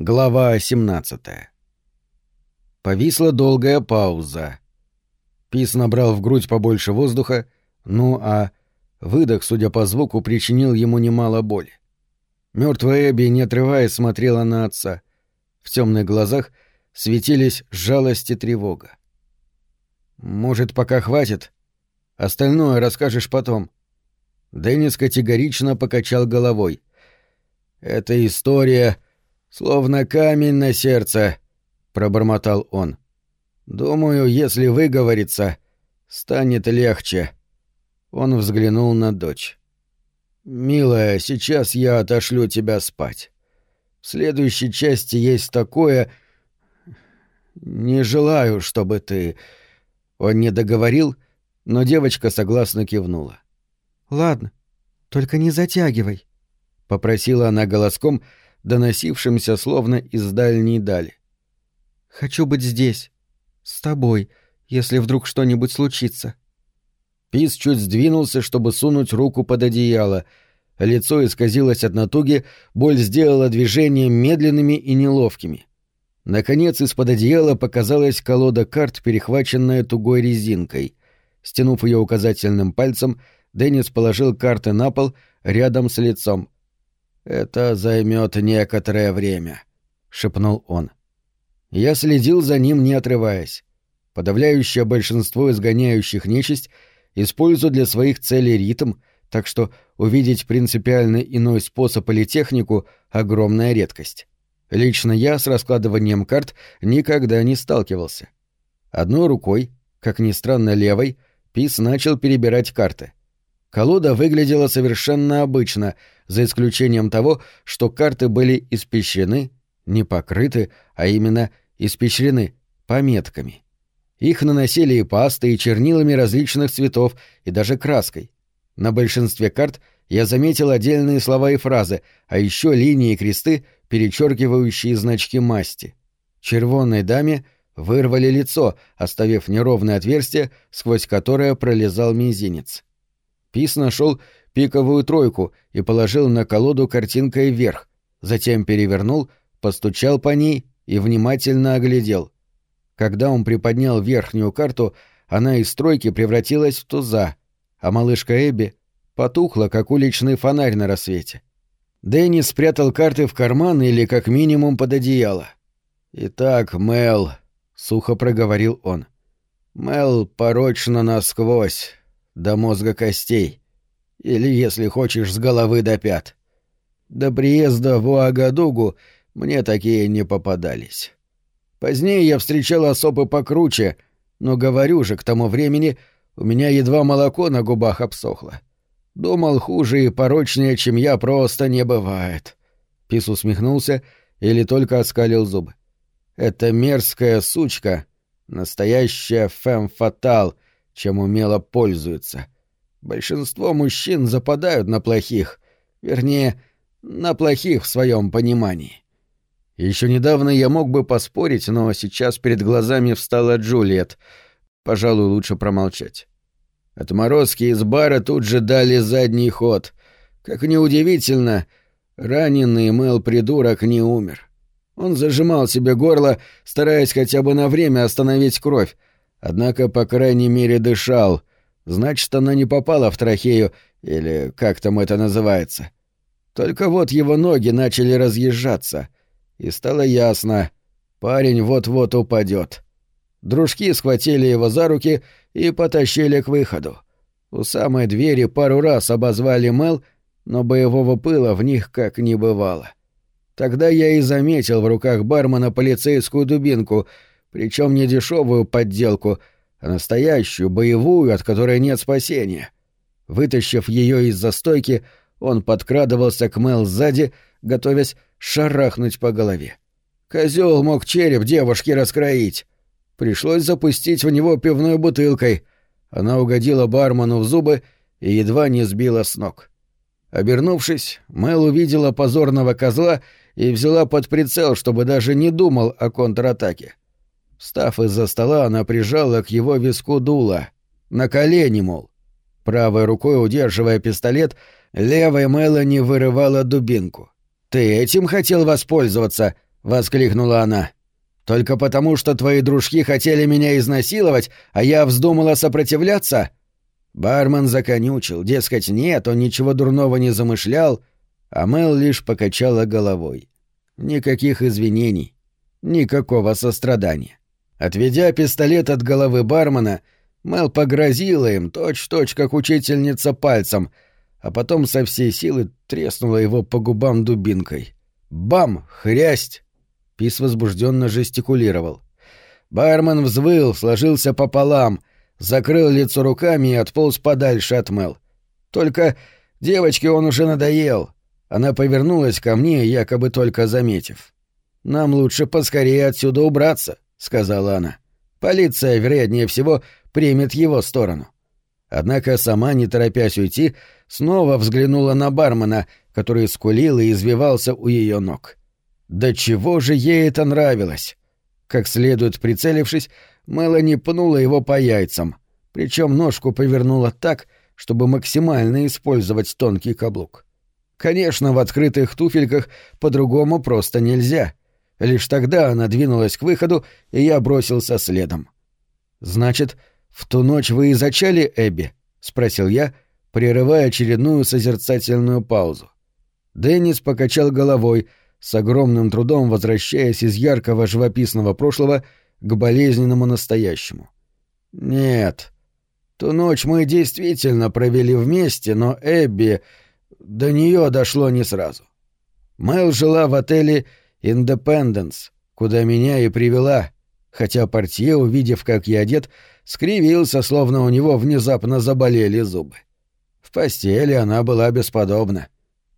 Глава 17 Повисла долгая пауза. Пис набрал в грудь побольше воздуха, ну а выдох, судя по звуку, причинил ему немало боли. Мертвая Эбби, не отрываясь, смотрела на отца. В темных глазах светились жалость и тревога. «Может, пока хватит? Остальное расскажешь потом». Деннис категорично покачал головой. «Эта история словно камень на сердце», — пробормотал он. «Думаю, если выговориться, станет легче». Он взглянул на дочь. «Милая, сейчас я отошлю тебя спать. В следующей части есть такое... Не желаю, чтобы ты...» Он не договорил, но девочка согласно кивнула. «Ладно, только не затягивай», — попросила она голоском, доносившимся словно из дальней дали. «Хочу быть здесь, с тобой, если вдруг что-нибудь случится». Пис чуть сдвинулся, чтобы сунуть руку под одеяло. Лицо исказилось от натуги, боль сделала движения медленными и неловкими. Наконец из-под одеяла показалась колода карт, перехваченная тугой резинкой. Стянув ее указательным пальцем, Деннис положил карты на пол рядом с лицом. «Это займет некоторое время», — шепнул он. Я следил за ним, не отрываясь. Подавляющее большинство изгоняющих нечисть — используют для своих целей ритм, так что увидеть принципиально иной способ или технику — огромная редкость. Лично я с раскладыванием карт никогда не сталкивался. Одной рукой, как ни странно левой, Пис начал перебирать карты. Колода выглядела совершенно обычно, за исключением того, что карты были испещрены, не покрыты, а именно испещрены пометками — их наносили и пастой, и чернилами различных цветов, и даже краской. На большинстве карт я заметил отдельные слова и фразы, а еще линии и кресты, перечеркивающие значки масти. Червонной даме вырвали лицо, оставив неровное отверстие, сквозь которое пролезал мизинец. Пис нашел пиковую тройку и положил на колоду картинкой вверх, затем перевернул, постучал по ней и внимательно оглядел — когда он приподнял верхнюю карту, она из стройки превратилась в туза, а малышка Эбби потухла, как уличный фонарь на рассвете. Дэнни спрятал карты в карман или как минимум под одеяло. «Итак, Мел», — сухо проговорил он, — «Мел порочно насквозь, до мозга костей, или, если хочешь, с головы до пят. До приезда в Уагадугу мне такие не попадались». Позднее я встречал особо покруче, но, говорю же, к тому времени у меня едва молоко на губах обсохло. Думал, хуже и порочнее, чем я, просто не бывает. Пис усмехнулся или только оскалил зубы. Эта мерзкая сучка — настоящая фэм-фатал, чем умело пользуется. Большинство мужчин западают на плохих, вернее, на плохих в своем понимании. Еще недавно я мог бы поспорить, но сейчас перед глазами встала Джульет. Пожалуй, лучше промолчать. Отморозки из бара тут же дали задний ход. Как неудивительно, раненый Мэл-придурок не умер. Он зажимал себе горло, стараясь хотя бы на время остановить кровь, однако, по крайней мере, дышал. Значит, она не попала в трахею, или как там это называется. Только вот его ноги начали разъезжаться — и стало ясно — парень вот-вот упадет. Дружки схватили его за руки и потащили к выходу. У самой двери пару раз обозвали Мел, но боевого пыла в них как не бывало. Тогда я и заметил в руках бармена полицейскую дубинку, причем не дешевую подделку, а настоящую, боевую, от которой нет спасения. Вытащив ее из застойки, он подкрадывался к Мел сзади, готовясь шарахнуть по голове. Козел мог череп девушки раскроить. Пришлось запустить в него пивной бутылкой. Она угодила бармену в зубы и едва не сбила с ног. Обернувшись, Мэл увидела позорного козла и взяла под прицел, чтобы даже не думал о контратаке. Встав из-за стола, она прижала к его виску дуло. На колени, мол. Правой рукой, удерживая пистолет, левой Мелани вырывала дубинку. «Ты этим хотел воспользоваться?» — воскликнула она. «Только потому, что твои дружки хотели меня изнасиловать, а я вздумала сопротивляться?» Бармен законючил, дескать, нет, он ничего дурного не замышлял, а Мел лишь покачала головой. Никаких извинений, никакого сострадания. Отведя пистолет от головы бармена, Мел погрозила им точь-точь, как учительница пальцем, а потом со всей силы треснула его по губам дубинкой. Бам! Хрясть! Пис возбужденно жестикулировал. Бармен взвыл, сложился пополам, закрыл лицо руками и отполз подальше от Мел. Только девочке он уже надоел. Она повернулась ко мне, якобы только заметив. «Нам лучше поскорее отсюда убраться», — сказала она. «Полиция, вероятнее всего, примет его сторону». Однако сама, не торопясь уйти, снова взглянула на бармена, который скулил и извивался у ее ног. Да чего же ей это нравилось? Как следует прицелившись, Мелани пнула его по яйцам, причем ножку повернула так, чтобы максимально использовать тонкий каблук. Конечно, в открытых туфельках по-другому просто нельзя. Лишь тогда она двинулась к выходу, и я бросился следом. «Значит, в ту ночь вы и зачали Эбби?» — спросил я, прерывая очередную созерцательную паузу. Деннис покачал головой, с огромным трудом возвращаясь из яркого живописного прошлого к болезненному настоящему. «Нет. Ту ночь мы действительно провели вместе, но Эбби до нее дошло не сразу. Мэл жила в отеле «Индепенденс», куда меня и привела, хотя портье, увидев, как я одет, скривился, словно у него внезапно заболели зубы. В постели она была бесподобна.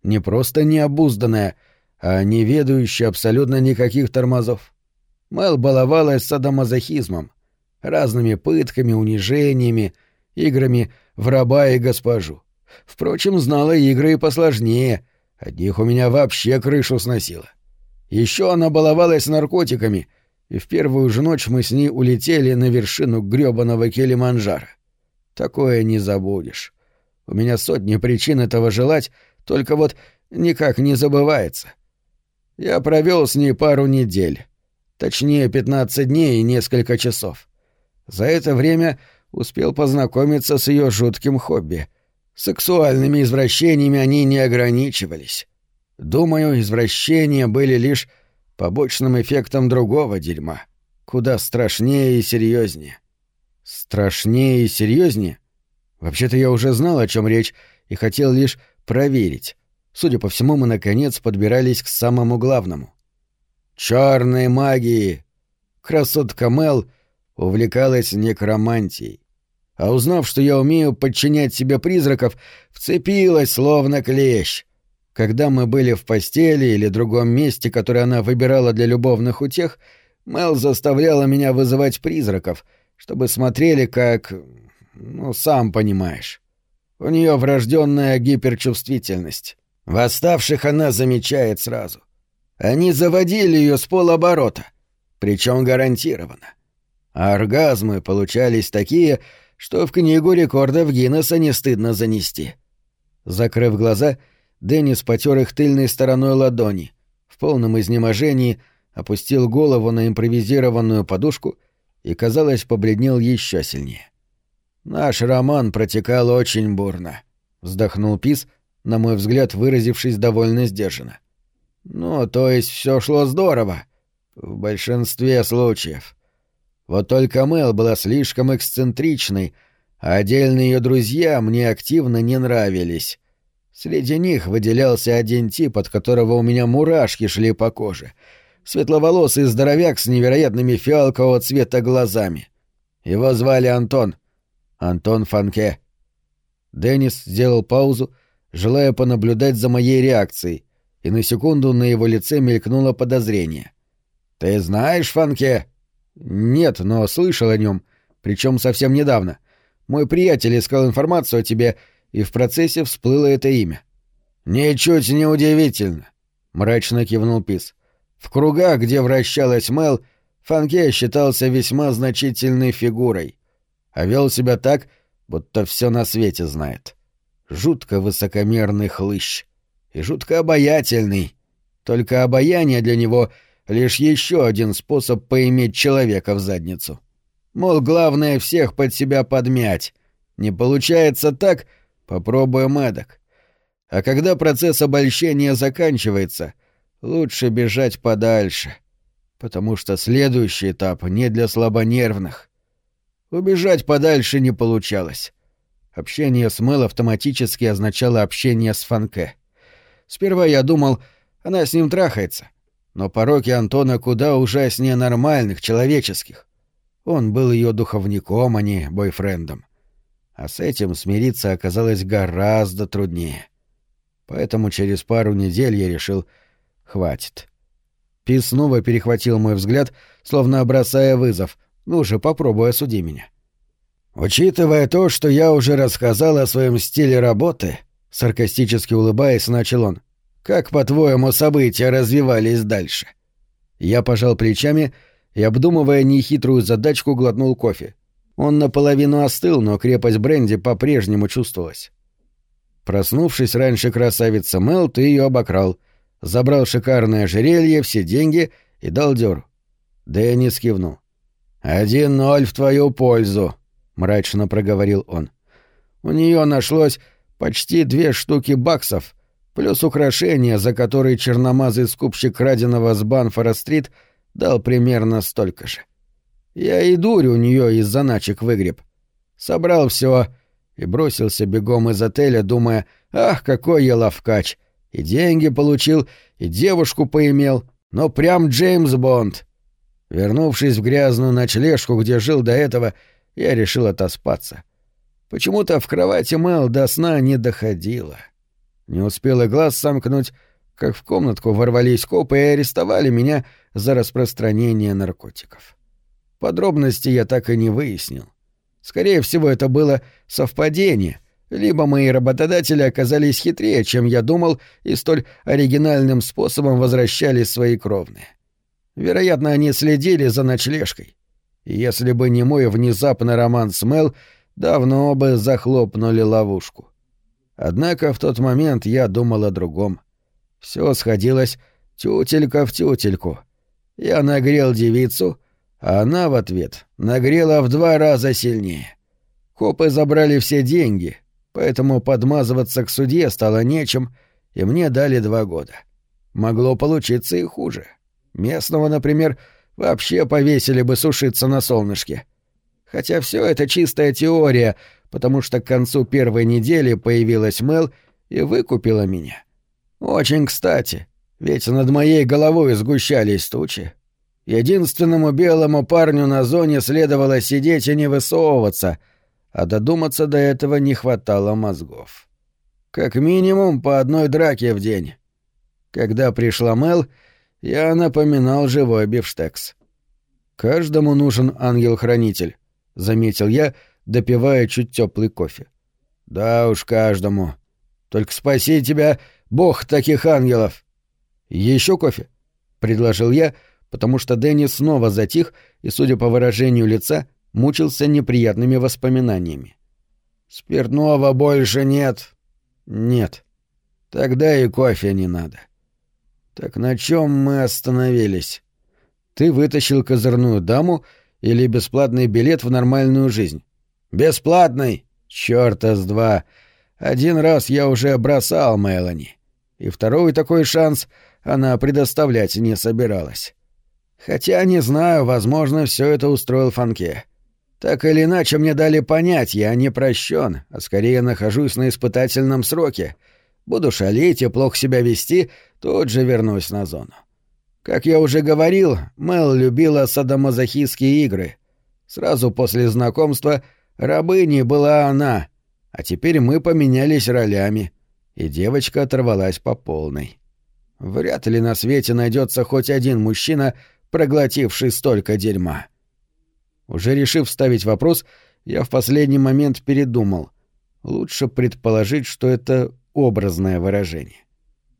Не просто необузданная, а не ведающая абсолютно никаких тормозов. Мэл баловалась садомазохизмом, разными пытками, унижениями, играми в раба и госпожу. Впрочем, знала игры и посложнее. От них у меня вообще крышу сносило. Еще она баловалась наркотиками, и в первую же ночь мы с ней улетели на вершину грёбаного Келиманджаро. Такое не забудешь. У меня сотни причин этого желать, только вот никак не забывается. Я провел с ней пару недель. Точнее, 15 дней и несколько часов. За это время успел познакомиться с ее жутким хобби — Сексуальными извращениями они не ограничивались. Думаю, извращения были лишь побочным эффектом другого дерьма, куда страшнее и серьезнее. Страшнее и серьезнее? Вообще-то я уже знал, о чем речь, и хотел лишь проверить. Судя по всему, мы наконец подбирались к самому главному. Черной магии! Красотка Мел увлекалась некромантией а узнав, что я умею подчинять себе призраков, вцепилась словно клещ. Когда мы были в постели или другом месте, которое она выбирала для любовных утех, Мел заставляла меня вызывать призраков, чтобы смотрели как... ну, сам понимаешь. У нее врожденная гиперчувствительность. Восставших она замечает сразу. Они заводили ее с полоборота, причем гарантированно. А оргазмы получались такие, что в книгу рекордов Гиннесса не стыдно занести. Закрыв глаза, Деннис потер их тыльной стороной ладони, в полном изнеможении опустил голову на импровизированную подушку и, казалось, побледнел еще сильнее. «Наш роман протекал очень бурно», — вздохнул Пис, на мой взгляд, выразившись довольно сдержанно. «Ну, то есть все шло здорово. В большинстве случаев. Вот только Мэл была слишком эксцентричной, а отдельные ее друзья мне активно не нравились. Среди них выделялся один тип, от которого у меня мурашки шли по коже. Светловолосый здоровяк с невероятными фиалкового цвета глазами. Его звали Антон. Антон Фанке. Деннис сделал паузу, желая понаблюдать за моей реакцией, и на секунду на его лице мелькнуло подозрение. «Ты знаешь Фанке?» «Нет, но слышал о нем, причем совсем недавно. Мой приятель искал информацию о тебе, и в процессе всплыло это имя». «Ничуть не удивительно», — мрачно кивнул Пис. «В кругах, где вращалась Мел, Фанке считался весьма значительной фигурой, а вел себя так, будто все на свете знает. Жутко высокомерный хлыщ и жутко обаятельный. Только обаяние для него —— лишь еще один способ поиметь человека в задницу. Мол, главное всех под себя подмять. Не получается так — попробуем эдак. А когда процесс обольщения заканчивается, лучше бежать подальше, потому что следующий этап не для слабонервных. Убежать подальше не получалось. Общение с Мэл автоматически означало общение с Фанке. Сперва я думал, она с ним трахается. Но пороки Антона куда ужаснее нормальных, человеческих. Он был ее духовником, а не бойфрендом. А с этим смириться оказалось гораздо труднее. Поэтому через пару недель я решил — хватит. Пис снова перехватил мой взгляд, словно бросая вызов. «Ну же, попробуй осуди меня». «Учитывая то, что я уже рассказал о своем стиле работы», — саркастически улыбаясь, начал он, — «как, по-твоему, события развивались дальше?» Я пожал плечами и, обдумывая нехитрую задачку, глотнул кофе. Он наполовину остыл, но крепость бренди по-прежнему чувствовалась. Проснувшись раньше красавица Мел, ты ее обокрал, забрал шикарное ожерелье, все деньги и дал дёру. Деннис кивнул. «Один ноль в твою пользу», — мрачно проговорил он. «У нее нашлось почти две штуки баксов, плюс украшения, за которые черномазый скупщик краденого с Банфора-стрит дал примерно столько же. Я и дурь у нее из заначек выгреб. Собрал все и бросился бегом из отеля, думая, ах, какой я ловкач. И деньги получил, и девушку поимел, но прям Джеймс Бонд. Вернувшись в грязную ночлежку, где жил до этого, я решил отоспаться. Почему-то в кровати Мэл до сна не доходило. Не успел и глаз сомкнуть, как в комнатку ворвались копы и арестовали меня за распространение наркотиков. Подробности я так и не выяснил. Скорее всего, это было совпадение, либо мои работодатели оказались хитрее, чем я думал, и столь оригинальным способом возвращали свои кровные. Вероятно, они следили за ночлежкой. И если бы не мой внезапный роман с Мел, давно бы захлопнули ловушку. Однако в тот момент я думал о другом. Все сходилось тютелька в тютельку. Я нагрел девицу, а она в ответ нагрела в два раза сильнее. Копы забрали все деньги, поэтому подмазываться к судье стало нечем, и мне дали два года. Могло получиться и хуже. Местного, например, вообще повесили бы сушиться на солнышке. Хотя все это чистая теория, потому что к концу первой недели появилась Мел и выкупила меня. Очень кстати, ведь над моей головой сгущались тучи. Единственному белому парню на зоне следовало сидеть и не высовываться, а додуматься до этого не хватало мозгов. Как минимум по одной драке в день. Когда пришла Мел, я напоминал живой бифштекс. «Каждому нужен ангел-хранитель», — заметил я, допивая чуть теплый кофе. «Да уж, каждому. Только спаси тебя, бог таких ангелов!» Еще кофе?» — предложил я, — потому что Дэнни снова затих и, судя по выражению лица, мучился неприятными воспоминаниями. «Спиртного больше нет?» «Нет. Тогда и кофе не надо». «Так на чем мы остановились?» «Ты вытащил козырную даму или бесплатный билет в нормальную жизнь?» «Бесплатный? Чёрта с два! Один раз я уже бросал Мелани, и второй такой шанс она предоставлять не собиралась». Хотя, не знаю, возможно, все это устроил Фанке. Так или иначе, мне дали понять, я не прощен, а скорее нахожусь на испытательном сроке. Буду шалить и плохо себя вести, тут же вернусь на зону. Как я уже говорил, Мел любила садомазохистские игры. Сразу после знакомства рабыней была она, а теперь мы поменялись ролями, и девочка оторвалась по полной. Вряд ли на свете найдется хоть один мужчина, проглотивший столько дерьма. Уже решив вставить вопрос, я в последний момент передумал. Лучше предположить, что это образное выражение.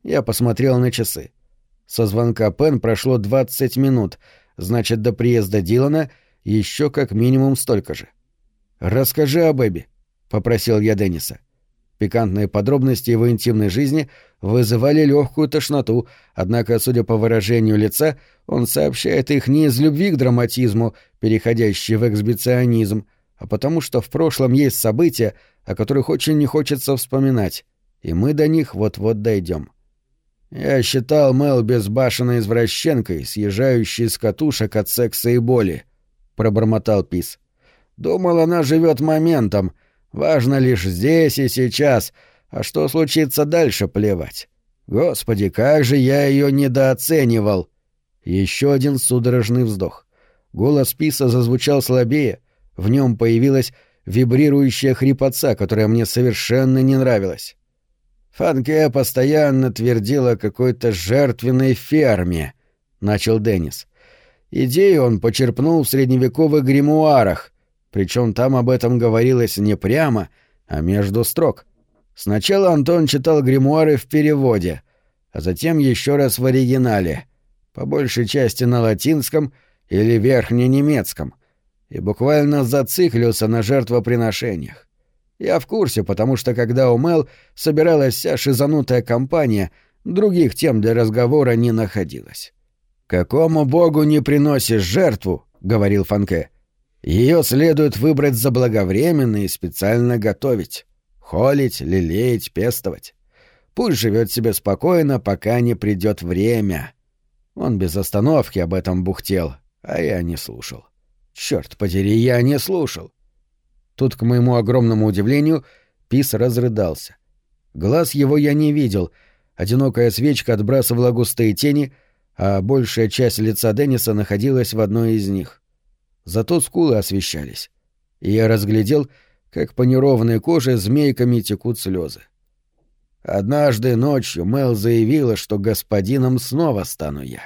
Я посмотрел на часы. Со звонка Пен прошло 20 минут, значит, до приезда Дилана еще как минимум столько же. «Расскажи о Эбби», — попросил я Денниса. Пикантные подробности его интимной жизни вызывали легкую тошноту, однако, судя по выражению лица, он сообщает их не из любви к драматизму, переходящей в эксбиционизм, а потому что в прошлом есть события, о которых очень не хочется вспоминать, и мы до них вот-вот дойдем. Я считал Мэл безбашенной извращенкой, съезжающей с катушек от секса и боли, — пробормотал Пис. Думал, она живет моментом, Важно лишь здесь и сейчас, а что случится дальше, плевать. Господи, как же я ее недооценивал! Еще один судорожный вздох. Голос Писа зазвучал слабее, в нем появилась вибрирующая хрипотца, которая мне совершенно не нравилась. Фанке постоянно твердила о какой-то жертвенной ферме, — начал Деннис. Идею он почерпнул в средневековых гримуарах, причем там об этом говорилось не прямо, а между строк. Сначала Антон читал гримуары в переводе, а затем еще раз в оригинале, по большей части на латинском или верхненемецком, и буквально зациклился на жертвоприношениях. Я в курсе, потому что когда у Мел собиралась вся шизанутая компания, других тем для разговора не находилось. «Какому богу не приносишь жертву?» — говорил Фанке. Ее следует выбрать заблаговременно и специально готовить. Холить, лелеять, пестовать. Пусть живет себе спокойно, пока не придет время. Он без остановки об этом бухтел, а я не слушал. Черт подери, я не слушал. Тут, к моему огромному удивлению, Пис разрыдался. Глаз его я не видел, одинокая свечка отбрасывала густые тени, а большая часть лица Денниса находилась в одной из них зато скулы освещались, и я разглядел, как по неровной коже змейками текут слезы. Однажды ночью Мел заявила, что господином снова стану я.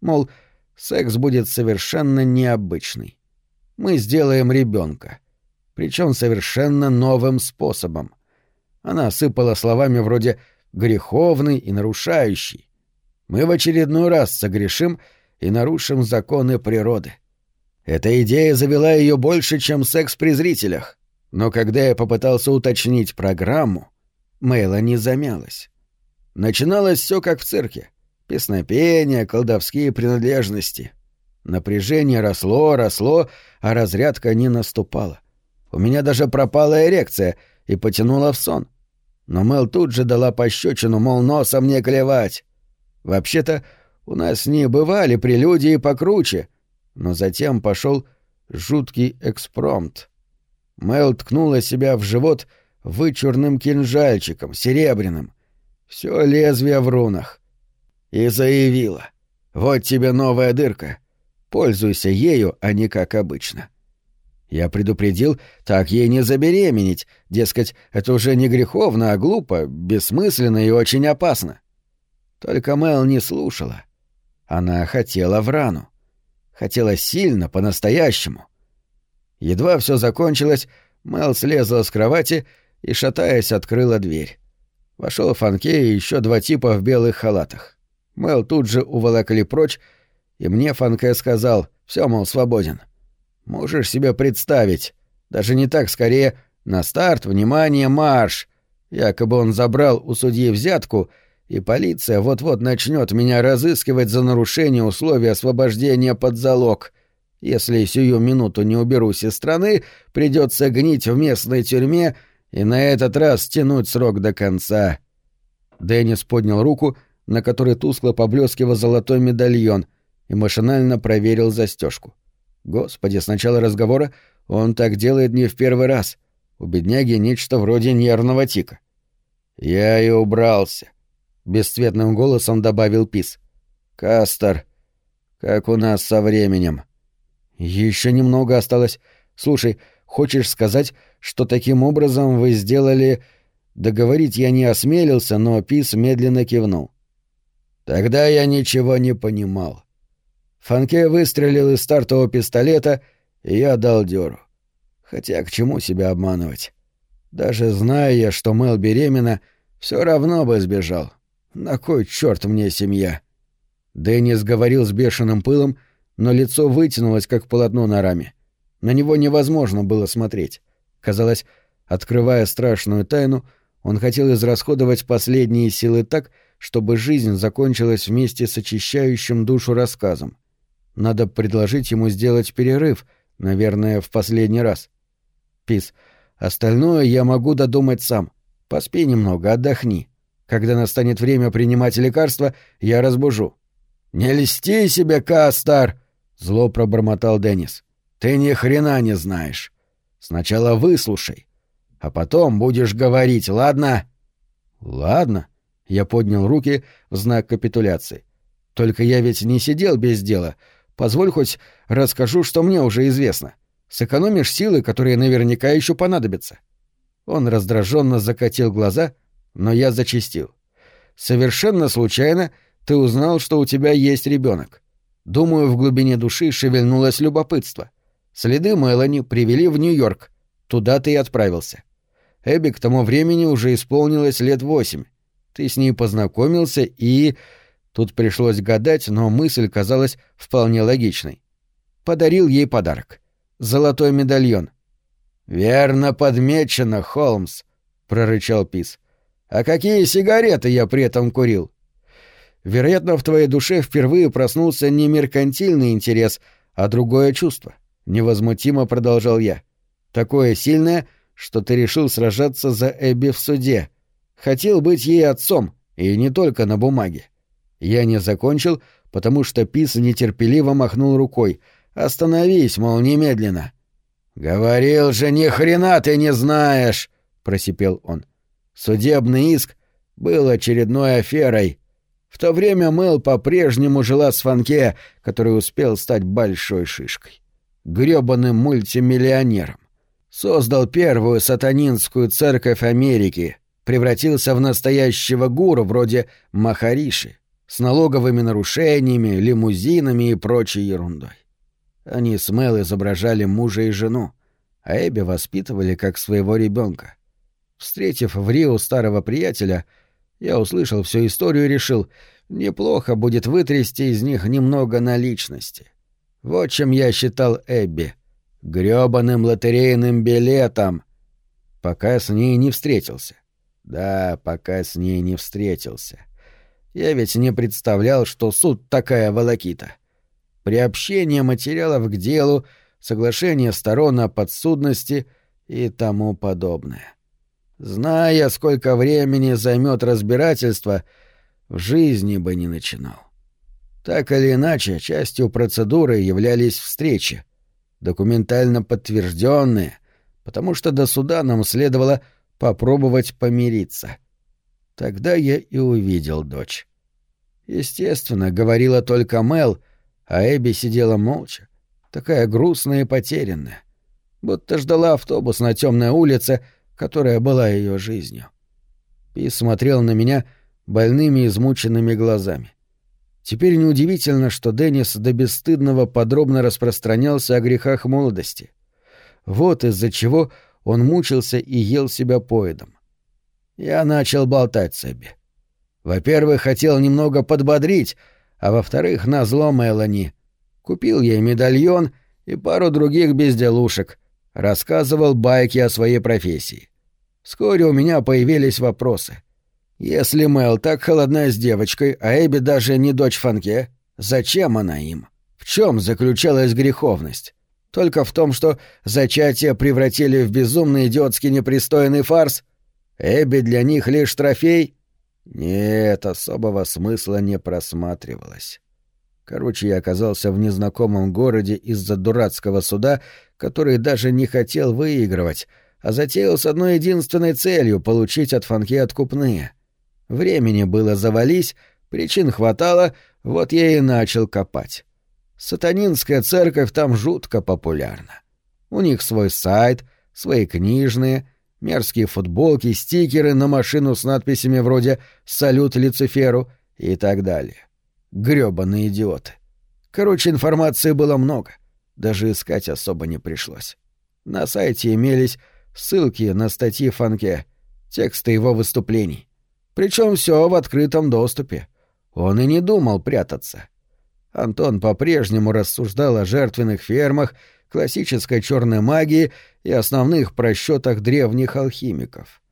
Мол, секс будет совершенно необычный. Мы сделаем ребенка, причем совершенно новым способом. Она сыпала словами вроде «греховный» и «нарушающий». Мы в очередной раз согрешим и нарушим законы природы. Эта идея завела ее больше, чем секс при зрителях. Но когда я попытался уточнить программу, Мэйла не замялась. Начиналось все как в цирке. Песнопения, колдовские принадлежности. Напряжение росло, росло, а разрядка не наступала. У меня даже пропала эрекция и потянула в сон. Но Мэл тут же дала пощечину, мол, носом не клевать. Вообще-то, у нас не бывали прелюдии покруче, но затем пошел жуткий экспромт. Мэл ткнула себя в живот вычурным кинжальчиком, серебряным. Все лезвие в рунах. И заявила. «Вот тебе новая дырка. Пользуйся ею, а не как обычно». Я предупредил, так ей не забеременеть, дескать, это уже не греховно, а глупо, бессмысленно и очень опасно. Только Мэл не слушала. Она хотела в рану. Хотела сильно, по-настоящему. Едва все закончилось, Мел слезла с кровати и, шатаясь, открыла дверь. Вошел Фанке и еще два типа в белых халатах. Мел тут же уволокли прочь, и мне Фанке сказал, все, мол, свободен. Можешь себе представить, даже не так, скорее, на старт, внимание, марш. Якобы он забрал у судьи взятку — и полиция вот-вот начнет меня разыскивать за нарушение условий освобождения под залог. Если сию минуту не уберусь из страны, придется гнить в местной тюрьме и на этот раз тянуть срок до конца. Деннис поднял руку, на которой тускло поблескивал золотой медальон, и машинально проверил застежку. Господи, с начала разговора он так делает не в первый раз. У бедняги нечто вроде нервного тика. Я и убрался. — бесцветным голосом добавил Пис. «Кастер, как у нас со временем?» Еще немного осталось. Слушай, хочешь сказать, что таким образом вы сделали...» Договорить я не осмелился, но Пис медленно кивнул. «Тогда я ничего не понимал. Фанке выстрелил из стартового пистолета, и я дал дёру. Хотя к чему себя обманывать? Даже зная я, что Мэл беременна, все равно бы сбежал. На кой черт мне семья? Деннис говорил с бешеным пылом, но лицо вытянулось, как полотно на раме. На него невозможно было смотреть. Казалось, открывая страшную тайну, Он хотел израсходовать последние силы так, чтобы жизнь закончилась вместе с очищающим душу рассказом. Надо предложить ему сделать перерыв, наверное, в последний раз. Пис, остальное я могу додумать сам. Поспи немного, отдохни. Когда настанет время принимать лекарства, я разбужу. Не льсти себе, Кастар, зло пробормотал Деннис. Ты ни хрена не знаешь. Сначала выслушай, а потом будешь говорить, ладно? Ладно. Я поднял руки в знак капитуляции. Только я ведь не сидел без дела. Позволь хоть расскажу, что мне уже известно. Сэкономишь силы, которые наверняка еще понадобятся. Он раздраженно закатил глаза, но я зачистил. Совершенно случайно ты узнал, что у тебя есть ребенок. Думаю, в глубине души шевельнулось любопытство. Следы Мелани привели в Нью-Йорк. Туда ты и отправился. Эбби к тому времени уже исполнилось лет восемь. Ты с ней познакомился и... Тут пришлось гадать, но мысль казалась вполне логичной. Подарил ей подарок. Золотой медальон. «Верно подмечено, Холмс», — прорычал Пис. «А какие сигареты я при этом курил?» «Вероятно, в твоей душе впервые проснулся не меркантильный интерес, а другое чувство», — невозмутимо продолжал я. «Такое сильное, что ты решил сражаться за Эбби в суде. Хотел быть ей отцом, и не только на бумаге. Я не закончил, потому что Пис нетерпеливо махнул рукой. «Остановись, мол, немедленно». «Говорил же, ни хрена ты не знаешь!» — просипел он. Судебный иск был очередной аферой. В то время Мэл по-прежнему жила с Фанке, который успел стать большой шишкой. грёбаным мультимиллионером. Создал первую сатанинскую церковь Америки, превратился в настоящего гуру вроде Махариши с налоговыми нарушениями, лимузинами и прочей ерундой. Они с Мэл изображали мужа и жену, а Эбби воспитывали как своего ребенка. Встретив в Рио старого приятеля, я услышал всю историю и решил, неплохо будет вытрясти из них немного наличности. Вот чем я считал Эбби. грёбаным лотерейным билетом. Пока с ней не встретился. Да, пока с ней не встретился. — я ведь не представлял, что суд такая волокита. Приобщение материалов к делу, соглашение сторон о подсудности и тому подобное. Зная, сколько времени займет разбирательство, в жизни бы не начинал. Так или иначе, частью процедуры являлись встречи, документально подтвержденные, потому что до суда нам следовало попробовать помириться. Тогда я и увидел дочь. Естественно, говорила только Мел, а Эбби сидела молча, такая грустная и потерянная, будто ждала автобус на темной улице, которая была ее жизнью. Пи смотрел на меня больными измученными глазами. Теперь неудивительно, что Деннис до бесстыдного подробно распространялся о грехах молодости. Вот из-за чего он мучился и ел себя поедом. Я начал болтать себе. Во-первых, хотел немного подбодрить, а во-вторых, назло Мелани. Купил ей медальон и пару других безделушек. Рассказывал байки о своей профессии. Вскоре у меня появились вопросы. Если Мел так холодна с девочкой, а Эбби даже не дочь Фанке, зачем она им? В чем заключалась греховность? Только в том, что зачатие превратили в безумный идиотский непристойный фарс? Эбби для них лишь трофей? Нет, особого смысла не просматривалось. Короче, я оказался в незнакомом городе из-за дурацкого суда, который даже не хотел выигрывать, а затеял с одной единственной целью — получить от Фанки откупные. Времени было завались, причин хватало, вот я и начал копать. Сатанинская церковь там жутко популярна. У них свой сайт, свои книжные, мерзкие футболки, стикеры на машину с надписями вроде «Салют Люциферу» и так далее. Грёбаные идиоты. Короче, информации было много. Даже искать особо не пришлось. На сайте имелись ссылки на статьи Фанке, тексты его выступлений. Причем все в открытом доступе. Он и не думал прятаться. Антон по-прежнему рассуждал о жертвенных фермах классической черной магии и основных просчетах древних алхимиков.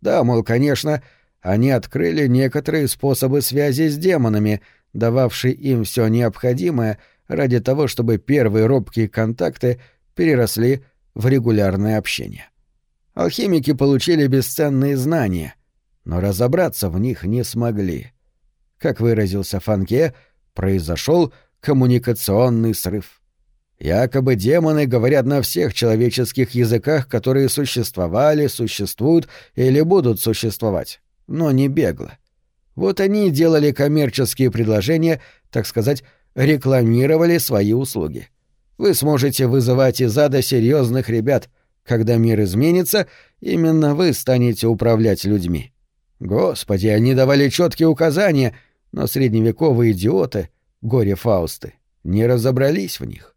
Да, мол, конечно, они открыли некоторые способы связи с демонами, дававшие им все необходимое ради того, чтобы первые робкие контакты переросли в регулярное общение. Алхимики получили бесценные знания, но разобраться в них не смогли. Как выразился Фанке, произошел коммуникационный срыв. Якобы демоны говорят на всех человеческих языках, которые существовали, существуют или будут существовать, но не бегло. Вот они делали коммерческие предложения, так сказать, рекламировали свои услуги. Вы сможете вызывать из ада серьезных ребят. Когда мир изменится, именно вы станете управлять людьми. Господи, они давали четкие указания, но средневековые идиоты, горе-фаусты, не разобрались в них.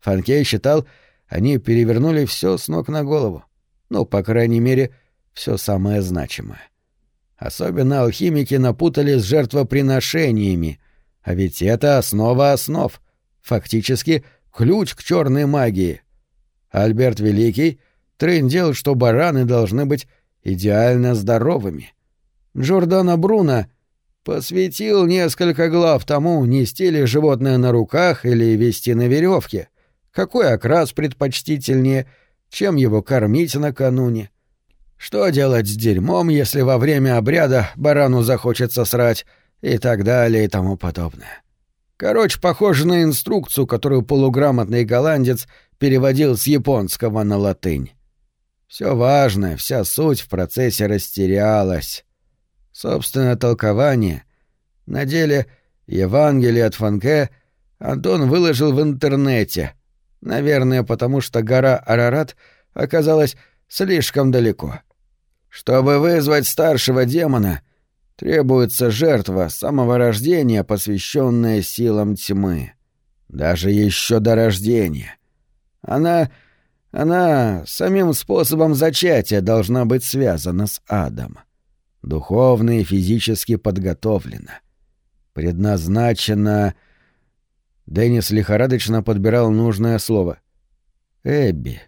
Фанкей считал, они перевернули все с ног на голову. Ну, по крайней мере, все самое значимое. Особенно алхимики напутали с жертвоприношениями, а ведь это основа основ, фактически ключ к черной магии. Альберт Великий трындел, что бараны должны быть идеально здоровыми. Джордано Бруно посвятил несколько глав тому, нести ли животное на руках или вести на веревке, какой окрас предпочтительнее, чем его кормить накануне. Что делать с дерьмом, если во время обряда барану захочется срать, и так далее и тому подобное. Короче, похоже на инструкцию, которую полуграмотный голландец переводил с японского на латынь. Все важное, вся суть в процессе растерялась. Собственно, толкование. На деле Евангелие от Фанке Антон выложил в интернете. Наверное, потому что гора Арарат оказалась слишком далеко. Чтобы вызвать старшего демона — Требуется жертва самого рождения, посвященная силам тьмы. Даже еще до рождения. Она... она самим способом зачатия должна быть связана с адом. Духовно и физически подготовлена. Предназначена... Деннис лихорадочно подбирал нужное слово. «Эбби».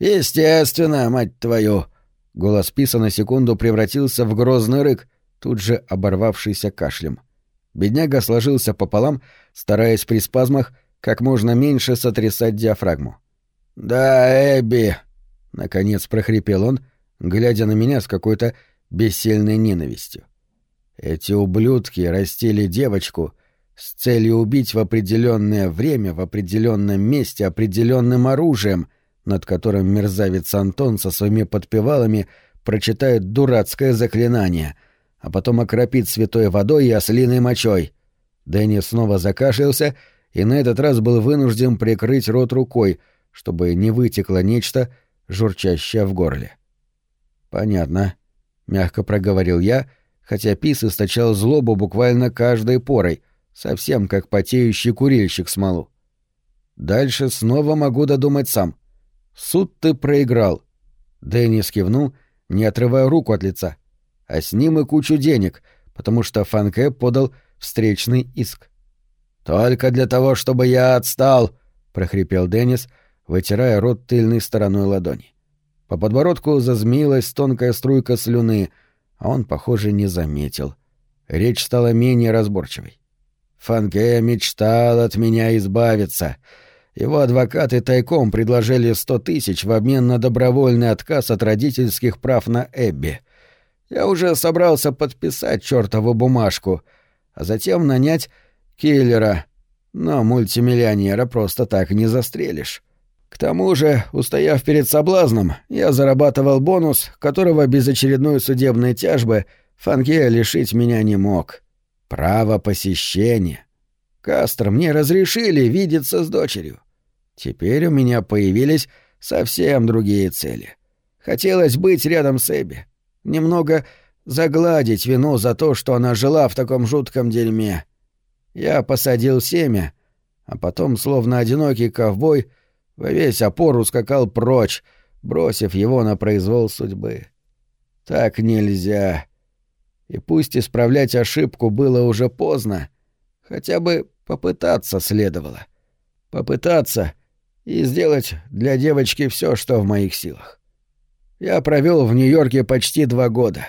«Естественно, мать твою!» Голос Писа на секунду превратился в грозный рык — тут же оборвавшийся кашлем. Бедняга сложился пополам, стараясь при спазмах как можно меньше сотрясать диафрагму. «Да, Эбби!» — наконец прохрипел он, глядя на меня с какой-то бессильной ненавистью. Эти ублюдки растили девочку с целью убить в определенное время, в определенном месте, определенным оружием, над которым мерзавец Антон со своими подпевалами прочитает дурацкое заклинание — а потом окропит святой водой и ослиной мочой. Дэнни снова закашлялся и на этот раз был вынужден прикрыть рот рукой, чтобы не вытекло нечто, журчащее в горле. «Понятно», — мягко проговорил я, хотя пис источал злобу буквально каждой порой, совсем как потеющий курильщик смолу. Дальше снова могу додумать сам. Суд ты проиграл. Деннис кивнул, не отрывая руку от лица а с ним и кучу денег, потому что Фанке подал встречный иск. «Только для того, чтобы я отстал!» — прохрипел Деннис, вытирая рот тыльной стороной ладони. По подбородку зазмеилась тонкая струйка слюны, а он, похоже, не заметил. Речь стала менее разборчивой. Фанке мечтал от меня избавиться. Его адвокаты тайком предложили сто тысяч в обмен на добровольный отказ от родительских прав на Эбби. Я уже собрался подписать чертову бумажку, а затем нанять киллера, но мультимиллионера просто так не застрелишь. К тому же, устояв перед соблазном, я зарабатывал бонус, которого без очередной судебной тяжбы Фанке лишить меня не мог. Право посещения. Кастр мне разрешили видеться с дочерью. Теперь у меня появились совсем другие цели. Хотелось быть рядом с Эбби немного загладить вину за то, что она жила в таком жутком дерьме. Я посадил семя, а потом, словно одинокий ковбой, во весь опор ускакал прочь, бросив его на произвол судьбы. Так нельзя. И пусть исправлять ошибку было уже поздно, хотя бы попытаться следовало. Попытаться и сделать для девочки все, что в моих силах. Я провел в Нью-Йорке почти два года.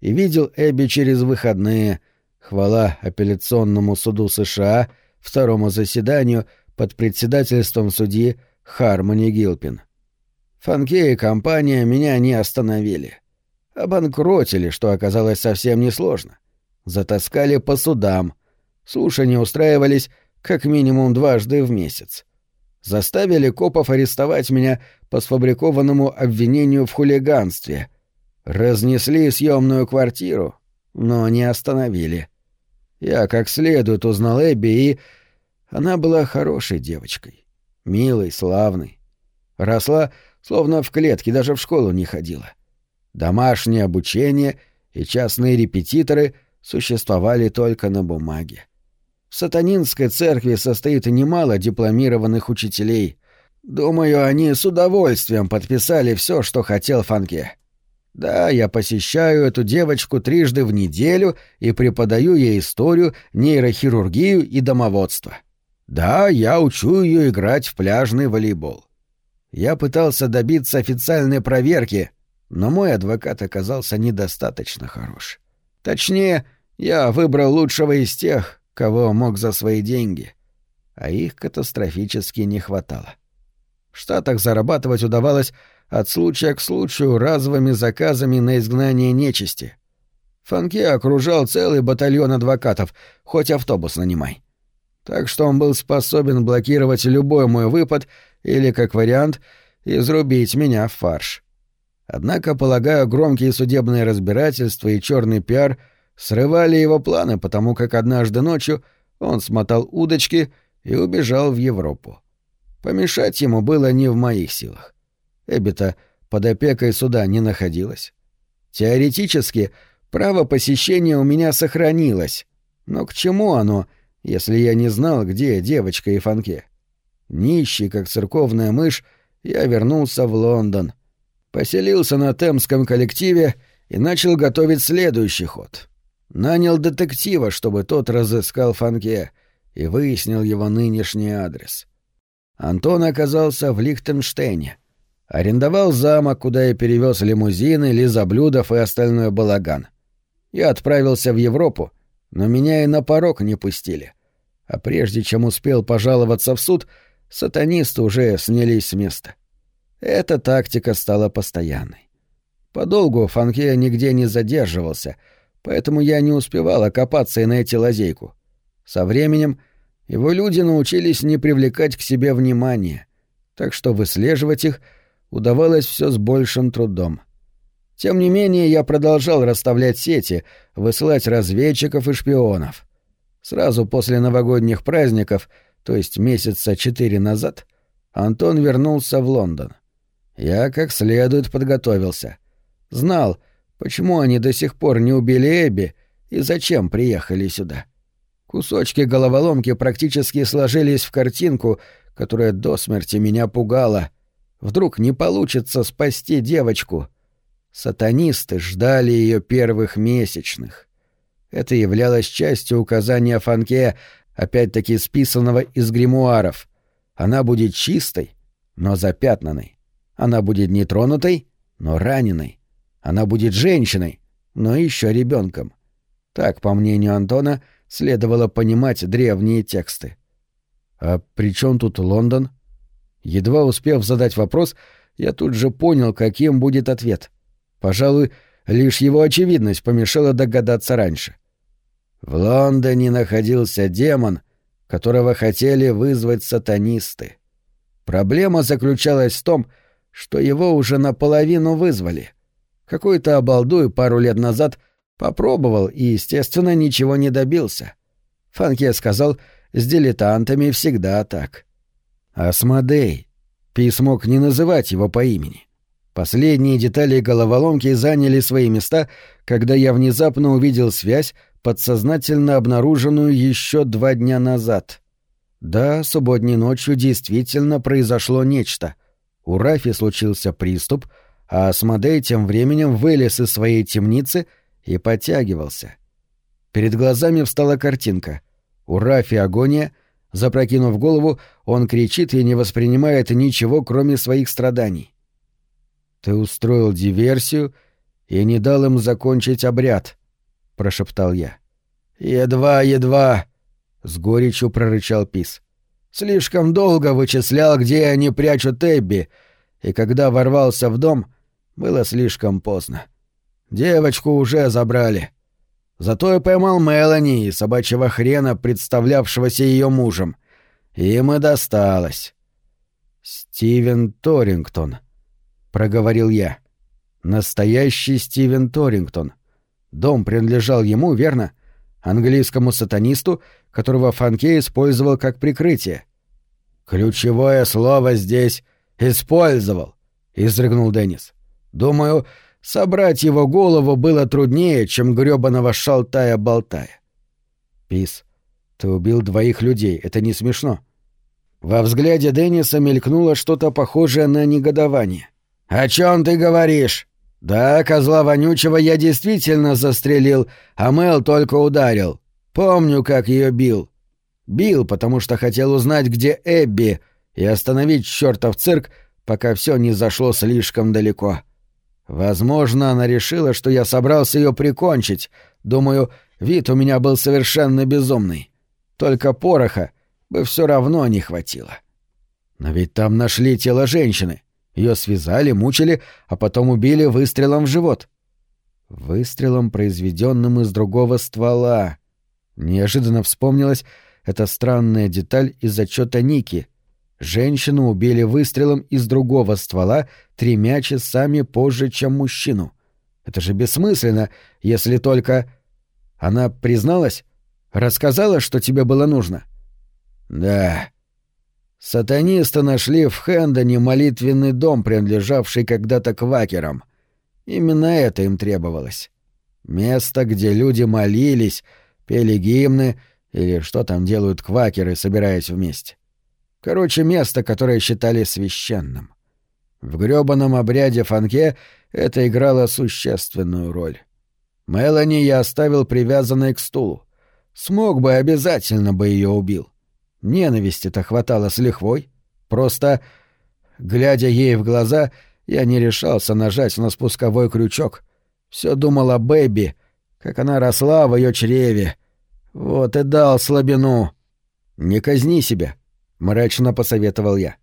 И видел Эбби через выходные, хвала апелляционному суду США, второму заседанию под председательством судьи Хармони Гилпин. Фанке и компания меня не остановили. Обанкротили, что оказалось совсем несложно. Затаскали по судам. Слушания устраивались как минимум дважды в месяц. Заставили копов арестовать меня по сфабрикованному обвинению в хулиганстве. Разнесли съемную квартиру, но не остановили. Я как следует узнал Эбби, и... Она была хорошей девочкой. Милой, славной. Росла, словно в клетке, даже в школу не ходила. Домашнее обучение и частные репетиторы существовали только на бумаге. Сатанинской церкви состоит немало дипломированных учителей. Думаю, они с удовольствием подписали все, что хотел Фанке. Да, я посещаю эту девочку трижды в неделю и преподаю ей историю, нейрохирургию и домоводство. Да, я учу ее играть в пляжный волейбол. Я пытался добиться официальной проверки, но мой адвокат оказался недостаточно хорош. Точнее, я выбрал лучшего из тех, кого мог за свои деньги, а их катастрофически не хватало. В Штатах зарабатывать удавалось от случая к случаю разовыми заказами на изгнание нечисти. Фанке окружал целый батальон адвокатов, хоть автобус нанимай. Так что он был способен блокировать любой мой выпад или, как вариант, изрубить меня в фарш. Однако, полагаю, громкие судебные разбирательства и черный пиар — срывали его планы, потому как однажды ночью он смотал удочки и убежал в Европу. Помешать ему было не в моих силах. Эбита под опекой суда не находилась. Теоретически, право посещения у меня сохранилось. Но к чему оно, если я не знал, где девочка и Фанке? Нищий, как церковная мышь, я вернулся в Лондон. Поселился на темском коллективе и начал готовить следующий ход. Нанял детектива, чтобы тот разыскал Фанке и выяснил его нынешний адрес. Антон оказался в Лихтенштейне. Арендовал замок, куда я перевез лимузины, лизоблюдов и остальной балаган. Я отправился в Европу, но меня и на порог не пустили. А прежде чем успел пожаловаться в суд, сатанисты уже снялись с места. Эта тактика стала постоянной. Подолгу Фанке нигде не задерживался — поэтому я не успевал окопаться и найти лазейку. Со временем его люди научились не привлекать к себе внимания, так что выслеживать их удавалось все с большим трудом. Тем не менее, я продолжал расставлять сети, высылать разведчиков и шпионов. Сразу после новогодних праздников, то есть месяца четыре назад, Антон вернулся в Лондон. Я как следует подготовился. Знал — Почему они до сих пор не убили Эбби и зачем приехали сюда? Кусочки головоломки практически сложились в картинку, которая до смерти меня пугала. Вдруг не получится спасти девочку. Сатанисты ждали ее первых месячных. Это являлось частью указания Фанке, опять-таки списанного из гримуаров. Она будет чистой, но запятнанной. Она будет нетронутой, но раненой. Она будет женщиной, но еще ребенком. Так, по мнению Антона, следовало понимать древние тексты. А при чем тут Лондон? Едва успев задать вопрос, я тут же понял, каким будет ответ. Пожалуй, лишь его очевидность помешала догадаться раньше. В Лондоне находился демон, которого хотели вызвать сатанисты. Проблема заключалась в том, что его уже наполовину вызвали. Какой-то обалдуй пару лет назад попробовал и, естественно, ничего не добился. Фанке сказал, с дилетантами всегда так. Асмодей. Пи смог не называть его по имени. Последние детали головоломки заняли свои места, когда я внезапно увидел связь, подсознательно обнаруженную еще два дня назад. Да, субботней ночью действительно произошло нечто. У Рафи случился приступ — а Асмодей тем временем вылез из своей темницы и подтягивался. Перед глазами встала картинка. У Рафи агония, запрокинув голову, он кричит и не воспринимает ничего, кроме своих страданий. Ты устроил диверсию и не дал им закончить обряд, — прошептал я. «Едва, едва!» — с горечью прорычал Пис. «Слишком долго вычислял, где они прячут Эбби, и когда ворвался в дом, было слишком поздно. Девочку уже забрали. Зато я поймал Мелани и собачьего хрена, представлявшегося ее мужем. Им и досталось. «Стивен Торингтон», — проговорил я. «Настоящий Стивен Торингтон. Дом принадлежал ему, верно? Английскому сатанисту, которого Фанке использовал как прикрытие». «Ключевое слово здесь «использовал», — изрыгнул Деннис. «Думаю, Собрать его голову было труднее, чем грёбаного шалтая-болтая. Пис, ты убил двоих людей, это не смешно. Во взгляде Денниса мелькнуло что-то похожее на негодование. «О чем ты говоришь?» «Да, козла вонючего я действительно застрелил, а Мел только ударил. Помню, как ее бил. Бил, потому что хотел узнать, где Эбби, и остановить чертов цирк, пока все не зашло слишком далеко». Возможно, она решила, что я собрался ее прикончить. Думаю, вид у меня был совершенно безумный. Только пороха бы все равно не хватило. Но ведь там нашли тело женщины. Ее связали, мучили, а потом убили выстрелом в живот. Выстрелом, произведенным из другого ствола. Неожиданно вспомнилась эта странная деталь из отчета Ники — Женщину убили выстрелом из другого ствола тремя часами позже, чем мужчину. Это же бессмысленно, если только... Она призналась? Рассказала, что тебе было нужно? Да. Сатанисты нашли в Хэндоне молитвенный дом, принадлежавший когда-то квакерам. Именно это им требовалось. Место, где люди молились, пели гимны или что там делают квакеры, собираясь вместе. Короче, место, которое считали священным. В грёбаном обряде фанке это играло существенную роль. Мелани я оставил привязанной к стулу. Смог бы, обязательно бы ее убил. Ненависти-то хватало с лихвой. Просто, глядя ей в глаза, я не решался нажать на спусковой крючок. Все думал о Бэби, как она росла в ее чреве. Вот и дал слабину. Не казни себя. — мрачно посоветовал я.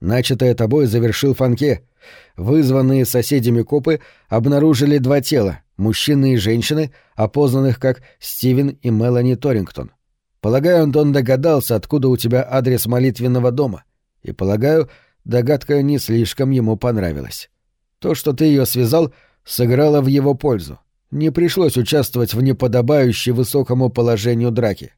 Начатое тобой завершил Фанке. Вызванные соседями копы обнаружили два тела — мужчины и женщины, опознанных как Стивен и Мелани Торингтон. Полагаю, Антон догадался, откуда у тебя адрес молитвенного дома. И, полагаю, догадка не слишком ему понравилась. То, что ты ее связал, сыграло в его пользу. Не пришлось участвовать в неподобающей высокому положению драки.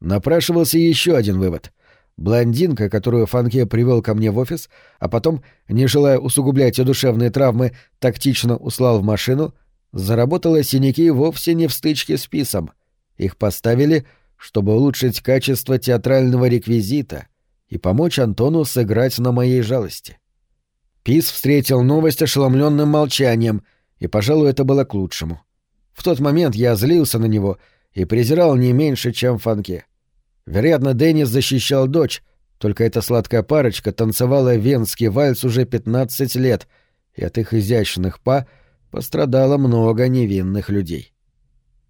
Напрашивался еще один вывод — Блондинка, которую Фанке привел ко мне в офис, а потом, не желая усугублять ее душевные травмы, тактично услал в машину, заработала синяки вовсе не в стычке с Писом. Их поставили, чтобы улучшить качество театрального реквизита и помочь Антону сыграть на моей жалости. Пис встретил новость ошеломленным молчанием, и, пожалуй, это было к лучшему. В тот момент я злился на него и презирал не меньше, чем Фанке. Вероятно, Деннис защищал дочь, только эта сладкая парочка танцевала венский вальс уже 15 лет, и от их изящных па пострадало много невинных людей.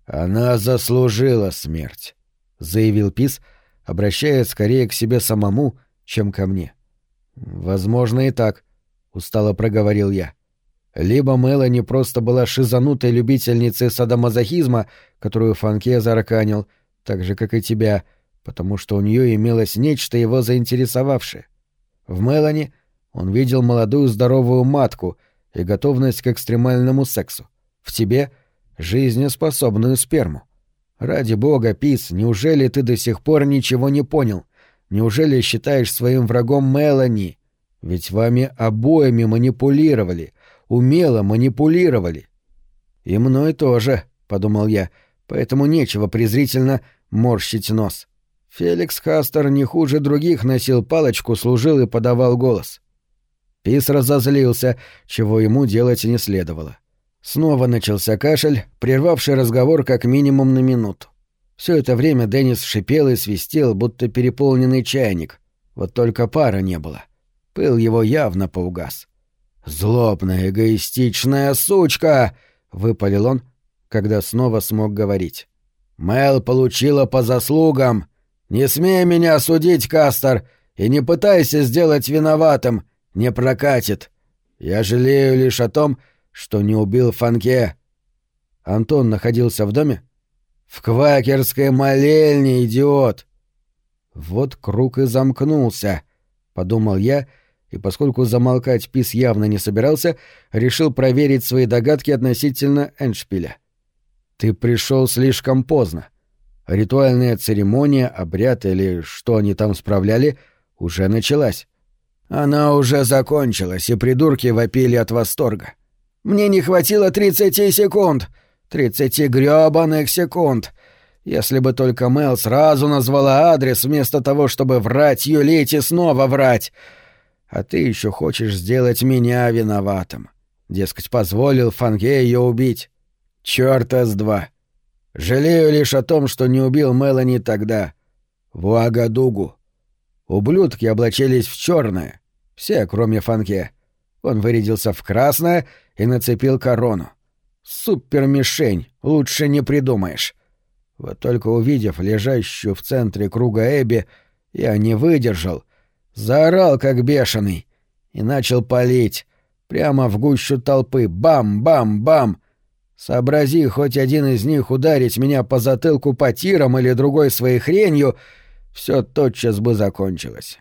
«Она заслужила смерть», — заявил Пис, обращаясь скорее к себе самому, чем ко мне. «Возможно, и так», — устало проговорил я. Либо Мелани просто была шизанутой любительницей садомазохизма, которую Фанке зарканил, так же, как и тебя, — потому что у нее имелось нечто его заинтересовавшее. В Мелани он видел молодую здоровую матку и готовность к экстремальному сексу. В тебе — жизнеспособную сперму. Ради бога, Пис, неужели ты до сих пор ничего не понял? Неужели считаешь своим врагом Мелани? Ведь вами обоими манипулировали, умело манипулировали. И мной тоже, — подумал я, — поэтому нечего презрительно морщить нос. Феликс Хастер не хуже других носил палочку, служил и подавал голос. Пис разозлился, чего ему делать не следовало. Снова начался кашель, прервавший разговор как минимум на минуту. Все это время Деннис шипел и свистел, будто переполненный чайник. Вот только пара не было. Пыл его явно поугас. «Злобная, эгоистичная сучка!» — выпалил он, когда снова смог говорить. «Мэл получила по заслугам. Не смей меня судить, Кастер, и не пытайся сделать виноватым. Не прокатит. Я жалею лишь о том, что не убил Фанке». Антон находился в доме? «В квакерской молельне, идиот!» «Вот круг и замкнулся», — подумал я, и поскольку замолкать Пис явно не собирался, решил проверить свои догадки относительно Эншпиля. «Ты пришел слишком поздно. Ритуальная церемония, обряд или что они там справляли, уже началась. Она уже закончилась, и придурки вопили от восторга. Мне не хватило тридцати секунд! Тридцати грёбаных секунд! Если бы только Мел сразу назвала адрес, вместо того, чтобы врать, юлить и снова врать. А ты еще хочешь сделать меня виноватым. Дескать, позволил Фанге ее убить. Чёрта с два. Жалею лишь о том, что не убил Мелани тогда. В Уагадугу. Ублюдки облачились в черное. Все, кроме Фанке. Он вырядился в красное и нацепил корону. Супер-мишень, лучше не придумаешь. Вот только увидев лежащую в центре круга Эбби, я не выдержал, заорал как бешеный и начал палить прямо в гущу толпы. Бам-бам-бам! Сообрази хоть один из них ударить меня по затылку потиром или другой своей хренью, все тотчас бы закончилось.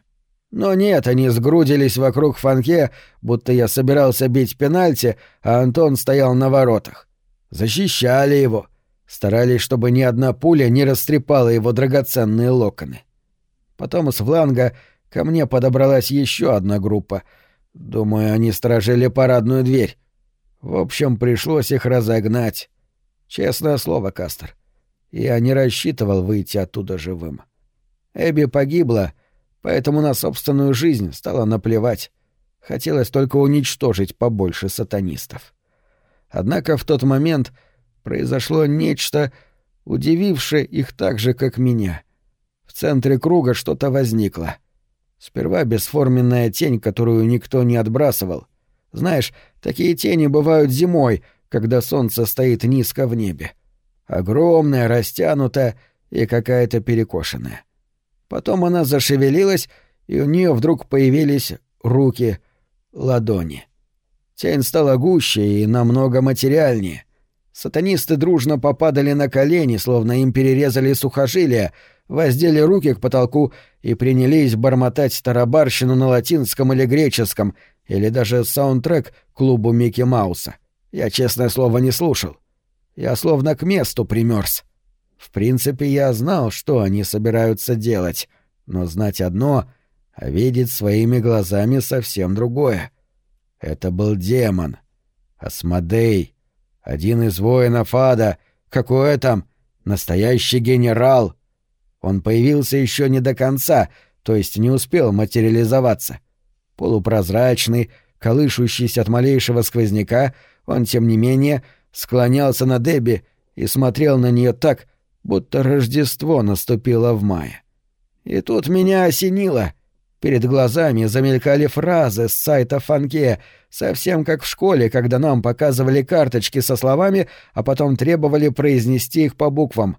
Но нет, они сгрудились вокруг фанке, будто я собирался бить пенальти, а Антон стоял на воротах. Защищали его — старались, чтобы ни одна пуля не растрепала его драгоценные локоны. Потом с фланга ко мне подобралась еще одна группа. Думаю, они сторожили парадную дверь. В общем, пришлось их разогнать. Честное слово, Кастер. Я не рассчитывал выйти оттуда живым. Эбби погибла, поэтому на собственную жизнь стало наплевать. Хотелось только уничтожить побольше сатанистов. Однако в тот момент произошло нечто, удивившее их так же, как меня. В центре круга что-то возникло. Сперва бесформенная тень, которую никто не отбрасывал. Знаешь, такие тени бывают зимой, когда солнце стоит низко в небе. Огромная, растянутая и какая-то перекошенная. Потом она зашевелилась, и у нее вдруг появились руки, ладони. Тень стала гуще и намного материальнее. Сатанисты дружно попадали на колени, словно им перерезали сухожилия, воздели руки к потолку и принялись бормотать тарабарщину на латинском или греческом, или даже саундтрек клубу Микки Мауса. Я, честное слово, не слушал. Я словно к месту примерз. В принципе, я знал, что они собираются делать, но знать одно, а видеть своими глазами совсем другое. Это был демон. Асмодей — один из воинов ада. Какой там? Настоящий генерал. Он появился еще не до конца, то есть не успел материализоваться. Полупрозрачный, колышущийся от малейшего сквозняка, он, тем не менее, склонялся над Эбби и смотрел на нее так, будто Рождество наступило в мае. И тут меня осенило. Перед глазами замелькали фразы с сайта Фанке, совсем как в школе, когда нам показывали карточки со словами, а потом требовали произнести их по буквам.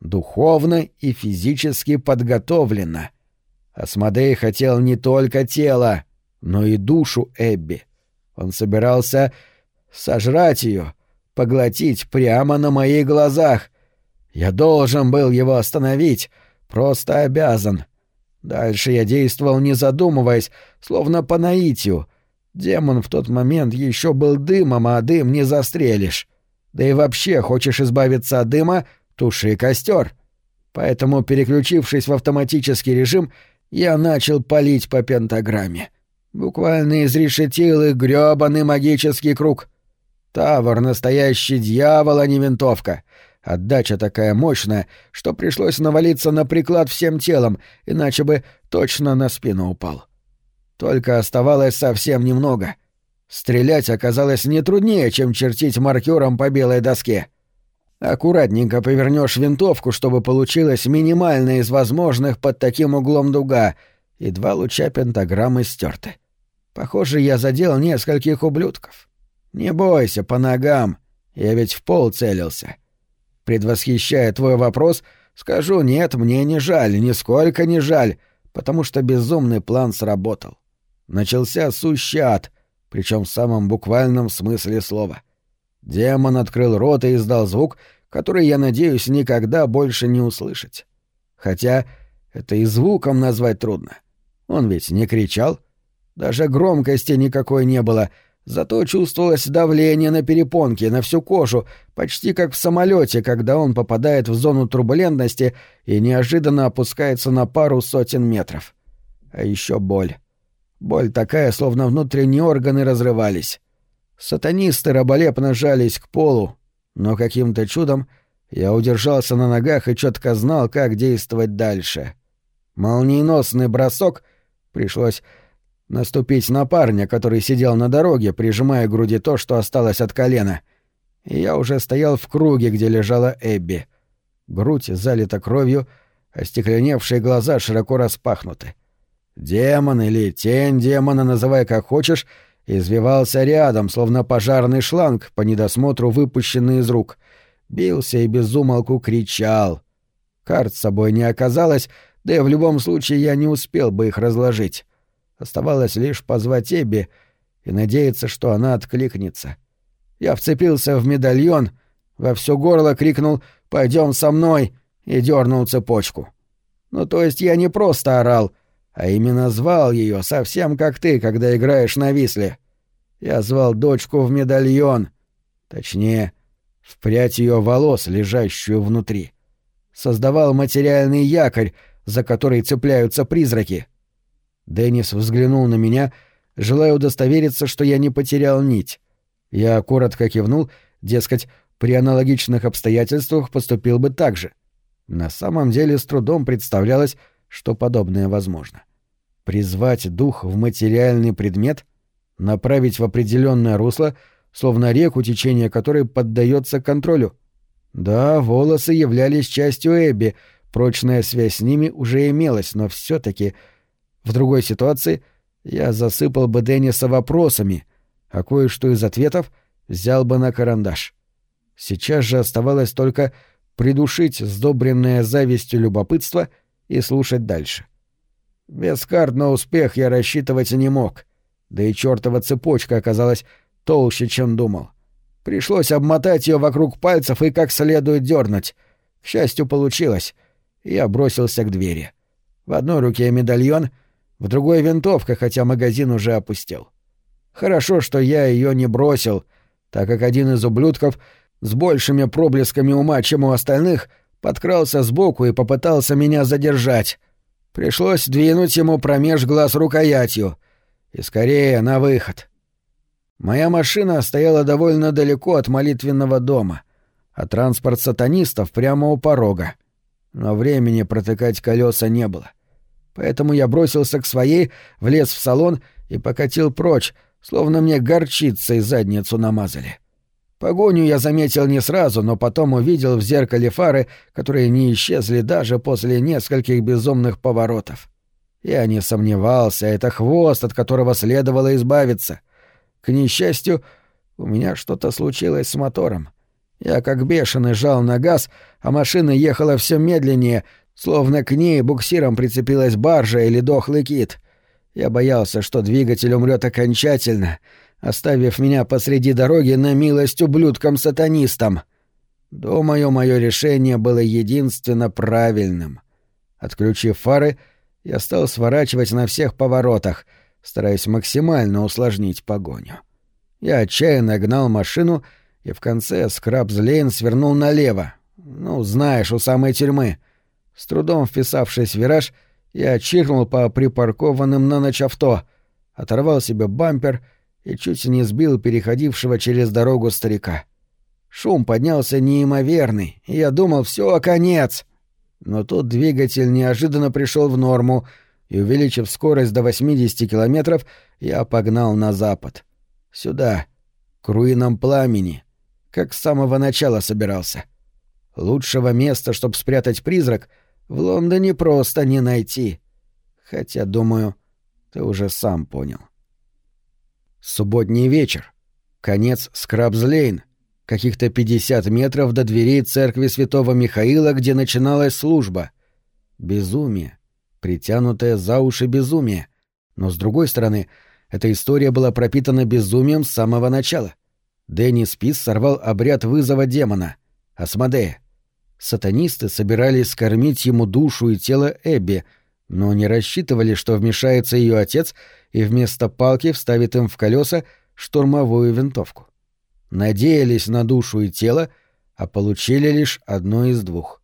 Духовно и физически подготовлено. Асмодей хотел не только тело, но и душу Эбби. Он собирался сожрать ее, поглотить прямо на моих глазах. Я должен был его остановить, просто обязан. Дальше я действовал не задумываясь, словно по наитию. Демон в тот момент еще был дымом, а дым не застрелишь. Да и вообще, хочешь избавиться от дыма — туши костер. Поэтому, переключившись в автоматический режим, я начал палить по пентаграмме. Буквально изрешетил их грёбаный магический круг. Тавр — настоящий дьявол, а не винтовка. Отдача такая мощная, что пришлось навалиться на приклад всем телом, иначе бы точно на спину упал. Только оставалось совсем немного. Стрелять оказалось не труднее, чем чертить маркером по белой доске. Аккуратненько повернешь винтовку, чтобы получилось минимальное из возможных под таким углом дуга, и два луча пентаграммы стерты. Похоже, я задел нескольких ублюдков. Не бойся, по ногам. Я ведь в пол целился. Предвосхищая твой вопрос, скажу, нет, мне не жаль, нисколько не жаль, потому что безумный план сработал. Начался сущий ад, причем в самом буквальном смысле слова. Демон открыл рот и издал звук, который, я надеюсь, никогда больше не услышать. Хотя это и звуком назвать трудно. Он ведь не кричал. Даже громкости никакой не было, зато чувствовалось давление на перепонки, на всю кожу, почти как в самолете, когда он попадает в зону турбулентности и неожиданно опускается на пару сотен метров. А еще боль. Боль такая, словно внутренние органы разрывались. Сатанисты раболепно жались к полу, но каким-то чудом я удержался на ногах и четко знал, как действовать дальше. Молниеносный бросок пришлось наступить на парня, который сидел на дороге, прижимая к груди то, что осталось от колена. И я уже стоял в круге, где лежала Эбби. Грудь залита кровью, остекленевшие глаза широко распахнуты. Демон или тень демона, называй как хочешь, извивался рядом, словно пожарный шланг, по недосмотру выпущенный из рук. Бился и безумолку кричал. Карт с собой не оказалось, да и в любом случае я не успел бы их разложить. Оставалось лишь позвать Эбби и надеяться, что она откликнется. Я вцепился в медальон, во все горло крикнул «Пойдем со мной!» и дернул цепочку. Ну, то есть я не просто орал, а именно звал ее, совсем как ты, когда играешь на висле. Я звал дочку в медальон, точнее, в прядь ее волос, лежащую внутри. Создавал материальный якорь, за который цепляются призраки. Деннис взглянул на меня, желая удостовериться, что я не потерял нить. Я коротко кивнул, дескать, при аналогичных обстоятельствах поступил бы так же. На самом деле с трудом представлялось, что подобное возможно призвать дух в материальный предмет, направить в определенное русло, словно реку, течение которой поддается контролю. Да, волосы являлись частью Эбби, прочная связь с ними уже имелась, но все таки в другой ситуации я засыпал бы Денниса вопросами, а кое-что из ответов взял бы на карандаш. Сейчас же оставалось только придушить сдобренное завистью любопытство и слушать дальше. — без карт на успех я рассчитывать не мог. Да и чертова цепочка оказалась толще, чем думал. Пришлось обмотать ее вокруг пальцев и как следует дернуть. К счастью, получилось. Я бросился к двери. В одной руке медальон, в другой винтовка, хотя магазин уже опустел. Хорошо, что я ее не бросил, так как один из ублюдков с большими проблесками ума, чем у остальных, подкрался сбоку и попытался меня задержать. Пришлось двинуть ему промеж глаз рукоятью. И скорее на выход. Моя машина стояла довольно далеко от молитвенного дома, а транспорт сатанистов прямо у порога. Но времени протыкать колеса не было. Поэтому я бросился к своей, влез в салон и покатил прочь, словно мне горчицей задницу намазали. — Погоню я заметил не сразу, но потом увидел в зеркале фары, которые не исчезли даже после нескольких безумных поворотов. Я не сомневался, это хвост, от которого следовало избавиться. К несчастью, у меня что-то случилось с мотором. Я как бешеный жал на газ, а машина ехала все медленнее, словно к ней буксиром прицепилась баржа или дохлый кит. Я боялся, что двигатель умрет окончательно — оставив меня посреди дороги на милость ублюдкам-сатанистам. Думаю, мое решение было единственно правильным. Отключив фары, я стал сворачивать на всех поворотах, стараясь максимально усложнить погоню. Я отчаянно гнал машину и в конце скрабс-лейн свернул налево. Ну, знаешь, у самой тюрьмы. С трудом вписавшись в вираж, я чиркнул по припаркованным на ночь авто, оторвал себе бампер — и чуть не сбил переходившего через дорогу старика. Шум поднялся неимоверный, и я думал, все, конец. Но тут двигатель неожиданно пришел в норму, и, увеличив скорость до 80 километров, я погнал на запад. Сюда, к руинам пламени, как с самого начала собирался. Лучшего места, чтобы спрятать призрак, в Лондоне просто не найти. Хотя, думаю, ты уже сам понял. Субботний вечер. Конец Скрабзлейн. Каких-то 50 метров до дверей церкви святого Михаила, где начиналась служба. Безумие. Притянутое за уши безумие. Но, с другой стороны, эта история была пропитана безумием с самого начала. Дэнни Спис сорвал обряд вызова демона — Асмодея. Сатанисты собирались скормить ему душу и тело Эбби, но не рассчитывали, что вмешается ее отец и вместо палки вставит им в колеса штурмовую винтовку. Надеялись на душу и тело, а получили лишь одно из двух.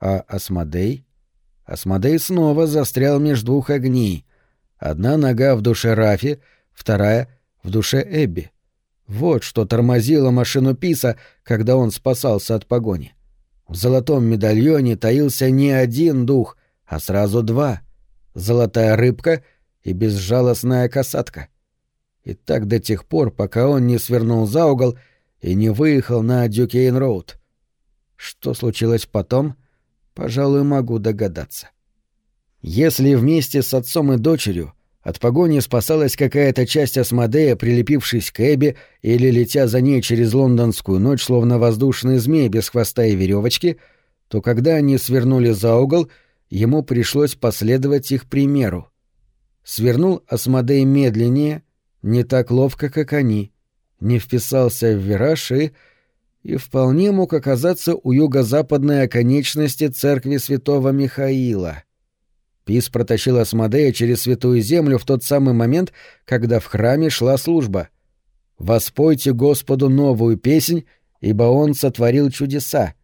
А Асмодей? Асмодей снова застрял между двух огней. Одна нога в душе Рафи, вторая — в душе Эбби. Вот что тормозило машину Писа, когда он спасался от погони. В золотом медальоне таился не один дух, а сразу два — золотая рыбка и безжалостная касатка. И так до тех пор, пока он не свернул за угол и не выехал на Дюкейн-Роуд. Что случилось потом, пожалуй, могу догадаться. Если вместе с отцом и дочерью от погони спасалась какая-то часть Асмодея, прилепившись к Эбби или летя за ней через лондонскую ночь, словно воздушный змей без хвоста и веревочки, то когда они свернули за угол, ему пришлось последовать их примеру. Свернул Асмодей медленнее, не так ловко, как они, не вписался в вираж и... и вполне мог оказаться у юго-западной оконечности церкви святого Михаила — Пис протащил Асмодея через святую землю в тот самый момент, когда в храме шла служба. «Воспойте Господу новую песнь, ибо Он сотворил чудеса».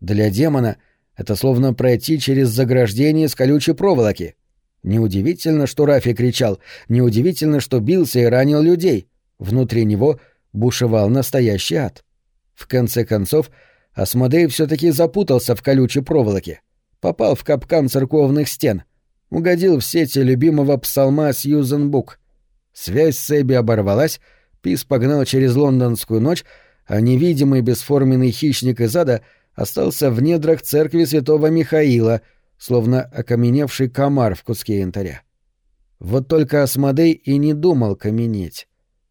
Для демона это словно пройти через заграждение с колючей проволоки. Неудивительно, что Рафи кричал, неудивительно, что бился и ранил людей. Внутри него бушевал настоящий ад. В конце концов, Асмодей все-таки запутался в колючей проволоке, попал в капкан церковных стен — угодил в сети любимого псалма Сьюзен Бук. Связь с Эбби оборвалась, Пис погнал через лондонскую ночь, а невидимый бесформенный хищник из ада остался в недрах церкви святого Михаила, словно окаменевший комар в куске янтаря. Вот только Асмодей и не думал каменеть.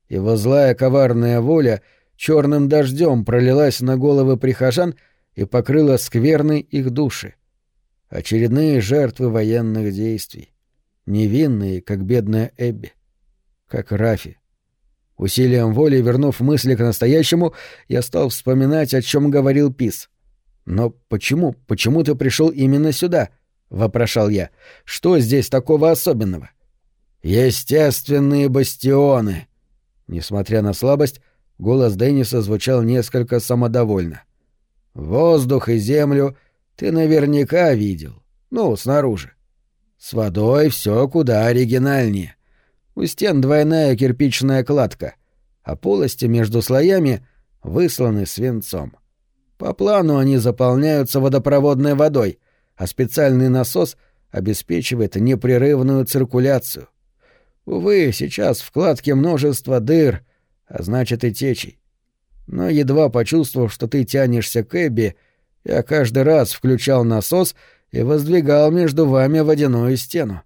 Его злая коварная воля черным дождем пролилась на головы прихожан и покрыла скверной их души. Очередные жертвы военных действий. Невинные, как бедная Эбби. Как Рафи. Усилием воли, вернув мысли к настоящему, я стал вспоминать, о чем говорил Пис. «Но почему, почему ты пришел именно сюда?» — вопрошал я. «Что здесь такого особенного?» «Естественные бастионы!» Несмотря на слабость, голос Денниса звучал несколько самодовольно. «Воздух и землю ты наверняка видел. Ну, снаружи. С водой все куда оригинальнее. У стен двойная кирпичная кладка, а полости между слоями высланы свинцом. По плану они заполняются водопроводной водой, а специальный насос обеспечивает непрерывную циркуляцию. Увы, сейчас в кладке множество дыр, а значит и течей. Но едва почувствовав, что ты тянешься к Эбби, я каждый раз включал насос и воздвигал между вами водяную стену.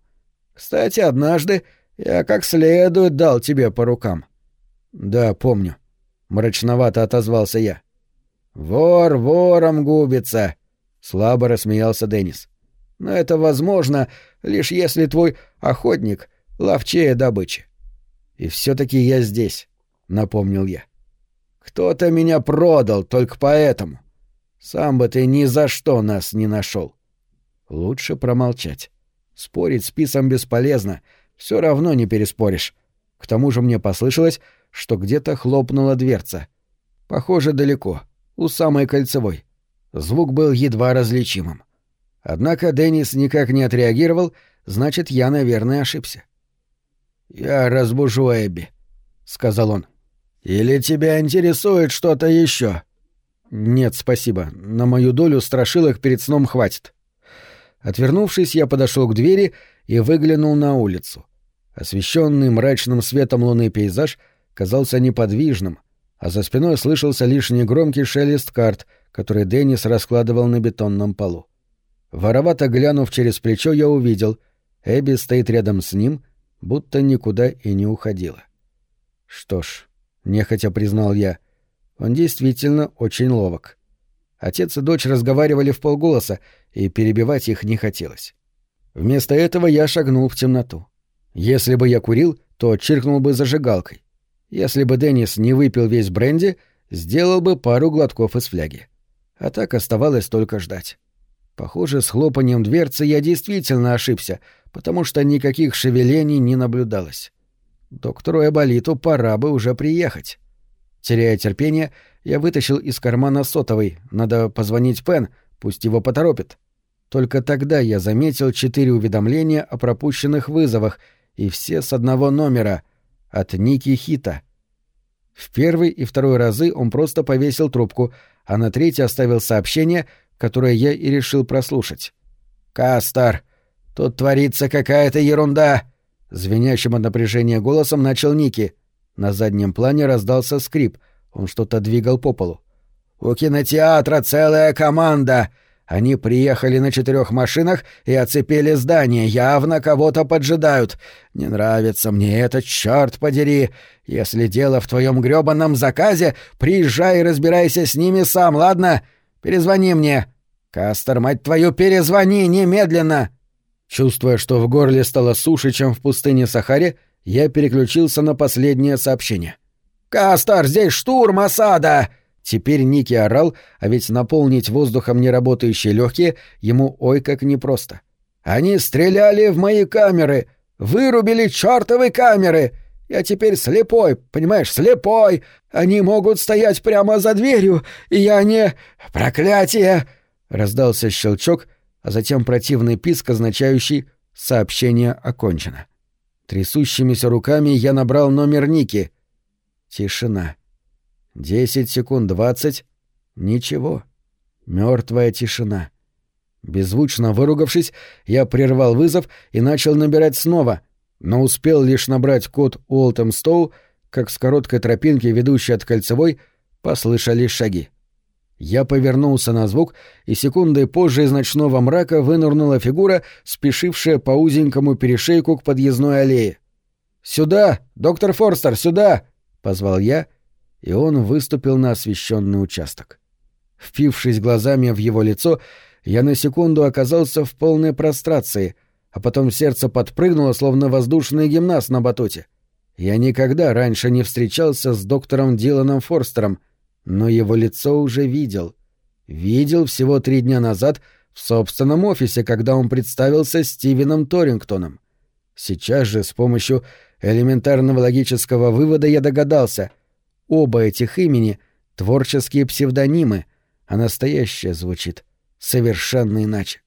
Кстати, однажды я как следует дал тебе по рукам. — Да, помню. — мрачновато отозвался я. — Вор вором губится, — слабо рассмеялся Деннис. — Но это возможно, лишь если твой охотник ловчее добычи. — И все таки я здесь, — напомнил я. — Кто-то меня продал только поэтому. — сам бы ты ни за что нас не нашел. Лучше промолчать. Спорить с Писом бесполезно, все равно не переспоришь. К тому же мне послышалось, что где-то хлопнула дверца. Похоже, далеко, у самой кольцевой. Звук был едва различимым. Однако Деннис никак не отреагировал, значит, я, наверное, ошибся. «Я разбужу Эбби», — сказал он. «Или тебя интересует что-то еще?» «Нет, спасибо. На мою долю страшилок перед сном хватит». Отвернувшись, я подошел к двери и выглянул на улицу. Освещенный мрачным светом луны пейзаж казался неподвижным, а за спиной слышался лишь негромкий шелест карт, который Деннис раскладывал на бетонном полу. Воровато глянув через плечо, я увидел, Эбби стоит рядом с ним, будто никуда и не уходила. Что ж, нехотя признал я, он действительно очень ловок. Отец и дочь разговаривали в полголоса, и перебивать их не хотелось. Вместо этого я шагнул в темноту. Если бы я курил, то чиркнул бы зажигалкой. Если бы Деннис не выпил весь бренди, сделал бы пару глотков из фляги. А так оставалось только ждать. Похоже, с хлопанием дверцы я действительно ошибся, потому что никаких шевелений не наблюдалось. Доктору Эболиту пора бы уже приехать. Теряя терпение, я вытащил из кармана сотовый. Надо позвонить Пен, пусть его поторопит. Только тогда я заметил четыре уведомления о пропущенных вызовах, и все с одного номера — от Ники Хита. В первый и второй разы он просто повесил трубку, а на третий оставил сообщение, которое я и решил прослушать. «Кастер, тут творится какая-то ерунда!» Звенящим от напряжения голосом начал Ники. На заднем плане раздался скрип. Он что-то двигал по полу. «У кинотеатра целая команда! Они приехали на четырех машинах и оцепили здание, явно кого-то поджидают. Не нравится мне это, черт подери! Если дело в твоем грёбаном заказе, приезжай и разбирайся с ними сам, ладно? Перезвони мне. Кастер, мать твою, перезвони немедленно!» Чувствуя, что в горле стало суше, чем в пустыне Сахаре, я переключился на последнее сообщение. «Кастар, здесь штурм осада!» Теперь Ники орал, а ведь наполнить воздухом неработающие легкие ему ой как непросто. «Они стреляли в мои камеры! Вырубили чертовы камеры! Я теперь слепой, понимаешь, слепой! Они могут стоять прямо за дверью, и я не... Проклятие!» Раздался щелчок — а затем противный писк, означающий «сообщение окончено». Трясущимися руками я набрал номер Ники. Тишина. Десять секунд двадцать. Ничего. Мертвая тишина. Беззвучно выругавшись, я прервал вызов и начал набирать снова, но успел лишь набрать код Уолтем Стоу, как с короткой тропинки, ведущей от кольцевой, послышались шаги. Я повернулся на звук, и секундой позже из ночного мрака вынырнула фигура, спешившая по узенькому перешейку к подъездной аллее. «Сюда! Доктор Форстер, сюда!» — позвал я, и он выступил на освещенный участок. Впившись глазами в его лицо, я на секунду оказался в полной прострации, а потом сердце подпрыгнуло, словно воздушный гимнаст на батуте. Я никогда раньше не встречался с доктором Диланом Форстером — но его лицо уже видел. Видел всего три дня назад в собственном офисе, когда он представился Стивеном Торингтоном. Сейчас же с помощью элементарного логического вывода я догадался. Оба этих имени — творческие псевдонимы, а настоящее звучит совершенно иначе.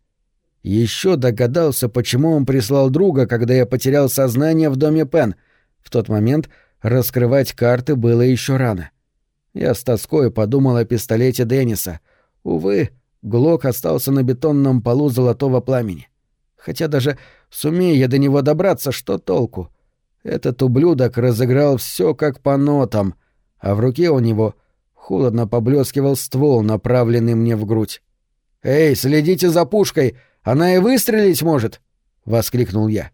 Еще догадался, почему он прислал друга, когда я потерял сознание в доме Пен. В тот момент раскрывать карты было еще рано. — я с тоской подумал о пистолете Денниса. Увы, Глок остался на бетонном полу золотого пламени. Хотя даже сумея я до него добраться, что толку? Этот ублюдок разыграл все как по нотам, а в руке у него холодно поблескивал ствол, направленный мне в грудь. «Эй, следите за пушкой! Она и выстрелить может!» — воскликнул я.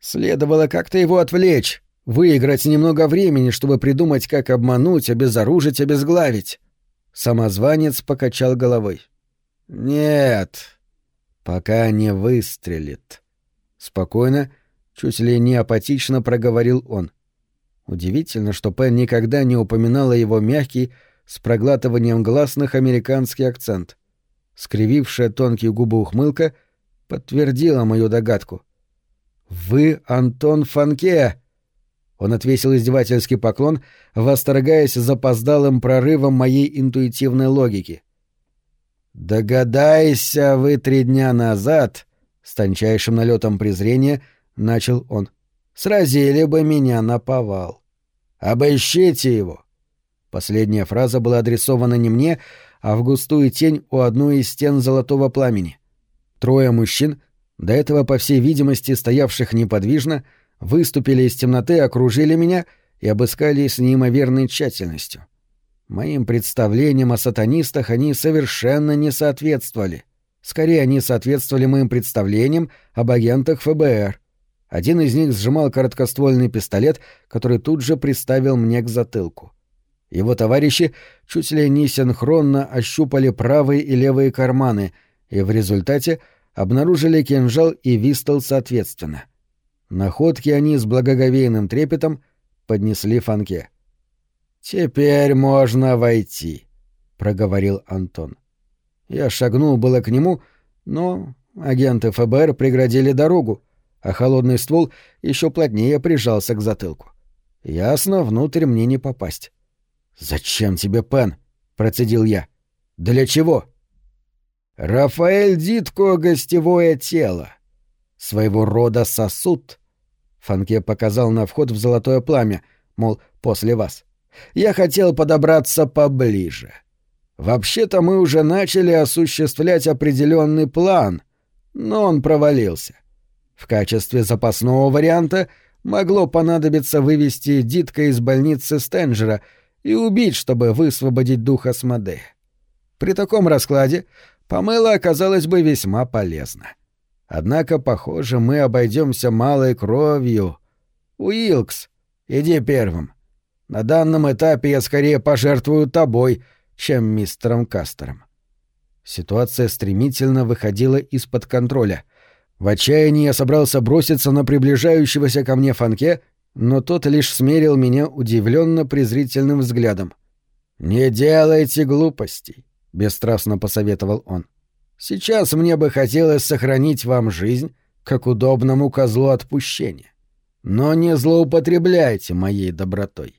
Следовало как-то его отвлечь, Выиграть немного времени, чтобы придумать, как обмануть, обезоружить, обезглавить. Самозванец покачал головой. Нет, пока не выстрелит. Спокойно, чуть ли не апатично проговорил он. Удивительно, что Пен никогда не упоминала его мягкий, с проглатыванием гласных американский акцент. Скривившая тонкие губы ухмылка подтвердила мою догадку. «Вы Антон Фанке!» Он отвесил издевательский поклон, восторгаясь запоздалым прорывом моей интуитивной логики. «Догадайся вы три дня назад», — с тончайшим налетом презрения начал он, — «сразили бы меня на повал. Обыщите его». Последняя фраза была адресована не мне, а в густую тень у одной из стен золотого пламени. Трое мужчин, до этого, по всей видимости, стоявших неподвижно, — выступили из темноты, окружили меня и обыскали с неимоверной тщательностью. Моим представлениям о сатанистах они совершенно не соответствовали. Скорее, они соответствовали моим представлениям об агентах ФБР. Один из них сжимал короткоствольный пистолет, который тут же приставил мне к затылку. Его товарищи чуть ли не синхронно ощупали правые и левые карманы и в результате обнаружили кинжал и вистол соответственно. Находки они с благоговейным трепетом поднесли Фанке. «Теперь можно войти», — проговорил Антон. Я шагнул было к нему, но агенты ФБР преградили дорогу, а холодный ствол еще плотнее прижался к затылку. Ясно, внутрь мне не попасть. «Зачем тебе, Пен?» — процедил я. «Для чего?» «Рафаэль Дитко — гостевое тело. Своего рода сосуд». Фанке показал на вход в золотое пламя, мол, после вас. «Я хотел подобраться поближе. Вообще-то мы уже начали осуществлять определенный план, но он провалился. В качестве запасного варианта могло понадобиться вывести Дитка из больницы Стенджера — и убить, чтобы высвободить дух Асмодея. При таком раскладе помыла оказалась бы весьма полезна. Однако, похоже, мы обойдемся малой кровью. Уилкс, иди первым. На данном этапе я скорее пожертвую тобой, чем мистером Кастером. Ситуация стремительно выходила из-под контроля. В отчаянии я собрался броситься на приближающегося ко мне Фанке но тот лишь смерил меня удивленно презрительным взглядом. «Не делайте глупостей», — бесстрастно посоветовал он. «Сейчас мне бы хотелось сохранить вам жизнь, как удобному козлу отпущения. Но не злоупотребляйте моей добротой».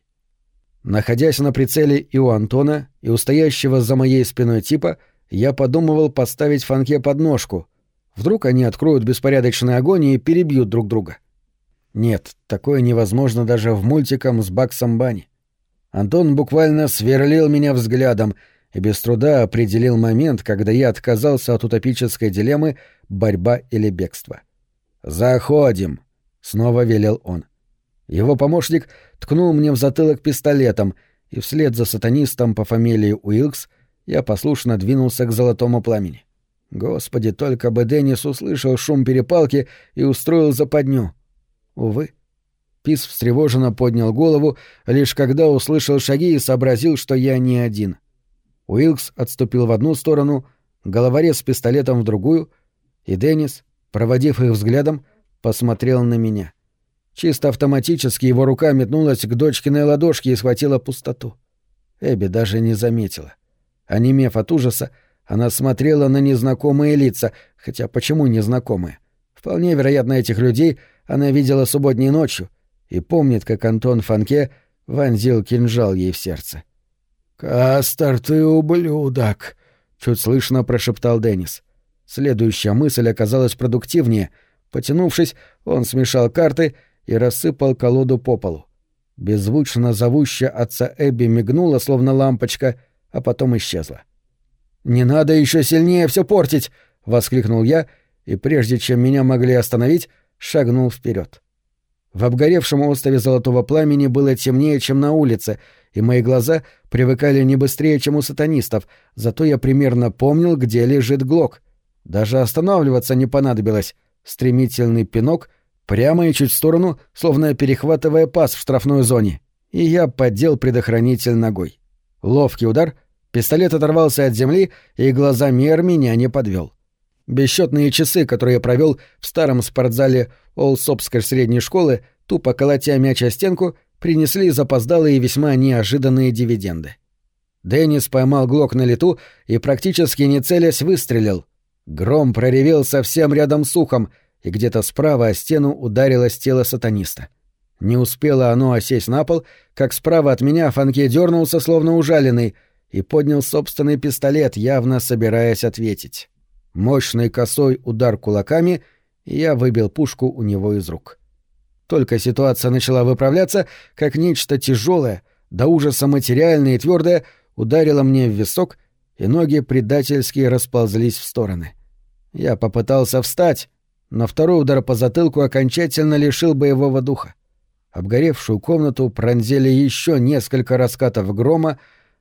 Находясь на прицеле и у Антона, и у стоящего за моей спиной типа, я подумывал поставить Фанке подножку. Вдруг они откроют беспорядочный огонь и перебьют друг друга. Нет, такое невозможно даже в мультиком с Баксом Бани. Антон буквально сверлил меня взглядом и без труда определил момент, когда я отказался от утопической дилеммы «борьба или бегство». «Заходим!» — снова велел он. Его помощник ткнул мне в затылок пистолетом, и вслед за сатанистом по фамилии Уилкс я послушно двинулся к золотому пламени. Господи, только бы Деннис услышал шум перепалки и устроил западню. Увы. Пис встревоженно поднял голову, лишь когда услышал шаги и сообразил, что я не один. Уилкс отступил в одну сторону, головорез с пистолетом в другую, и Деннис, проводив их взглядом, посмотрел на меня. Чисто автоматически его рука метнулась к дочкиной ладошке и схватила пустоту. Эбби даже не заметила. Онемев от ужаса, она смотрела на незнакомые лица, хотя почему незнакомые? Вполне вероятно, этих людей — она видела субботней ночью и помнит, как Антон Фанке вонзил кинжал ей в сердце. «Кастер, ты ублюдок!» — чуть слышно прошептал Деннис. Следующая мысль оказалась продуктивнее. Потянувшись, он смешал карты и рассыпал колоду по полу. Беззвучно зовущая отца Эбби мигнула, словно лампочка, а потом исчезла. «Не надо еще сильнее все портить!» — воскликнул я, и прежде чем меня могли остановить, шагнул вперед. В обгоревшем острове золотого пламени было темнее, чем на улице, и мои глаза привыкали не быстрее, чем у сатанистов, зато я примерно помнил, где лежит Глок. Даже останавливаться не понадобилось. Стремительный пинок прямо и чуть в сторону, словно перехватывая пас в штрафной зоне, и я поддел предохранитель ногой. Ловкий удар, пистолет оторвался от земли, и глазомер меня не подвел. Бесчетные часы, которые я провел в старом спортзале Олсопской средней школы, тупо колотя мяч о стенку, принесли запоздалые и весьма неожиданные дивиденды. Деннис поймал глок на лету и, практически не целясь, выстрелил. Гром проревел совсем рядом с ухом, и где-то справа о стену ударилось тело сатаниста. Не успело оно осесть на пол, как справа от меня Фанке дернулся, словно ужаленный, и поднял собственный пистолет, явно собираясь ответить. Мощный косой удар кулаками, и я выбил пушку у него из рук. Только ситуация начала выправляться, как нечто тяжелое, до ужаса материальное и твердое, ударило мне в висок, и ноги предательски расползлись в стороны. Я попытался встать, но второй удар по затылку окончательно лишил боевого духа. Обгоревшую комнату пронзили еще несколько раскатов грома,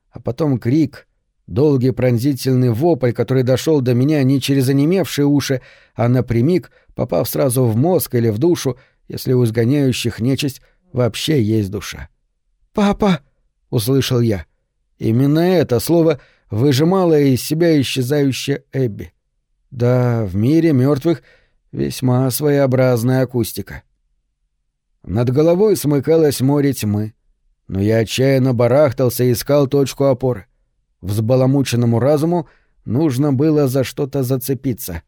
а потом крик, Долгий пронзительный вопль, который дошел до меня не через онемевшие уши, а напрямик, попав сразу в мозг или в душу, если у изгоняющих нечисть вообще есть душа. «Папа!» — услышал я. Именно это слово выжимало из себя исчезающая Эбби. Да, в мире мертвых весьма своеобразная акустика. Над головой смыкалось море тьмы, но я отчаянно барахтался и искал точку опоры. Взбаламученному разуму нужно было за что-то зацепиться.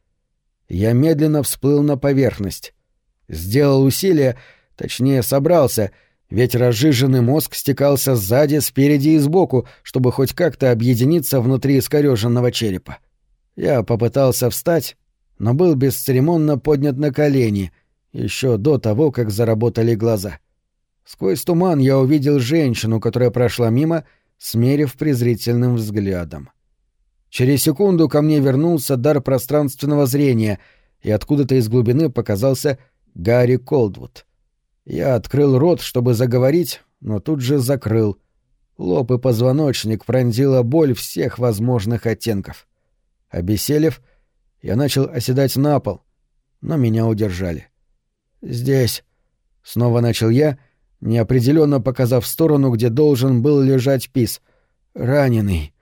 Я медленно всплыл на поверхность. Сделал усилие, точнее, собрался, ведь разжиженный мозг стекался сзади, спереди и сбоку, чтобы хоть как-то объединиться внутри искореженного черепа. Я попытался встать, но был бесцеремонно поднят на колени, еще до того, как заработали глаза. Сквозь туман я увидел женщину, которая прошла мимо, смерив презрительным взглядом. Через секунду ко мне вернулся дар пространственного зрения, и откуда-то из глубины показался Гарри Колдвуд. Я открыл рот, чтобы заговорить, но тут же закрыл. Лоб и позвоночник пронзила боль всех возможных оттенков. Обеселев, я начал оседать на пол, но меня удержали. «Здесь», — снова начал я, неопределенно показав сторону, где должен был лежать пис. «Раненый.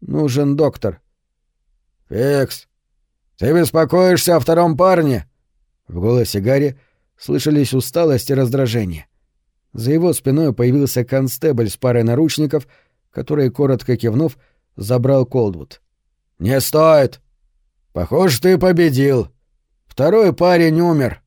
Нужен доктор». «Фикс, ты беспокоишься о втором парне?» В голосе Гарри слышались усталость и раздражение. За его спиной появился констебль с парой наручников, который, коротко кивнув, забрал Колдвуд. «Не стоит. Похоже, ты победил. Второй парень умер.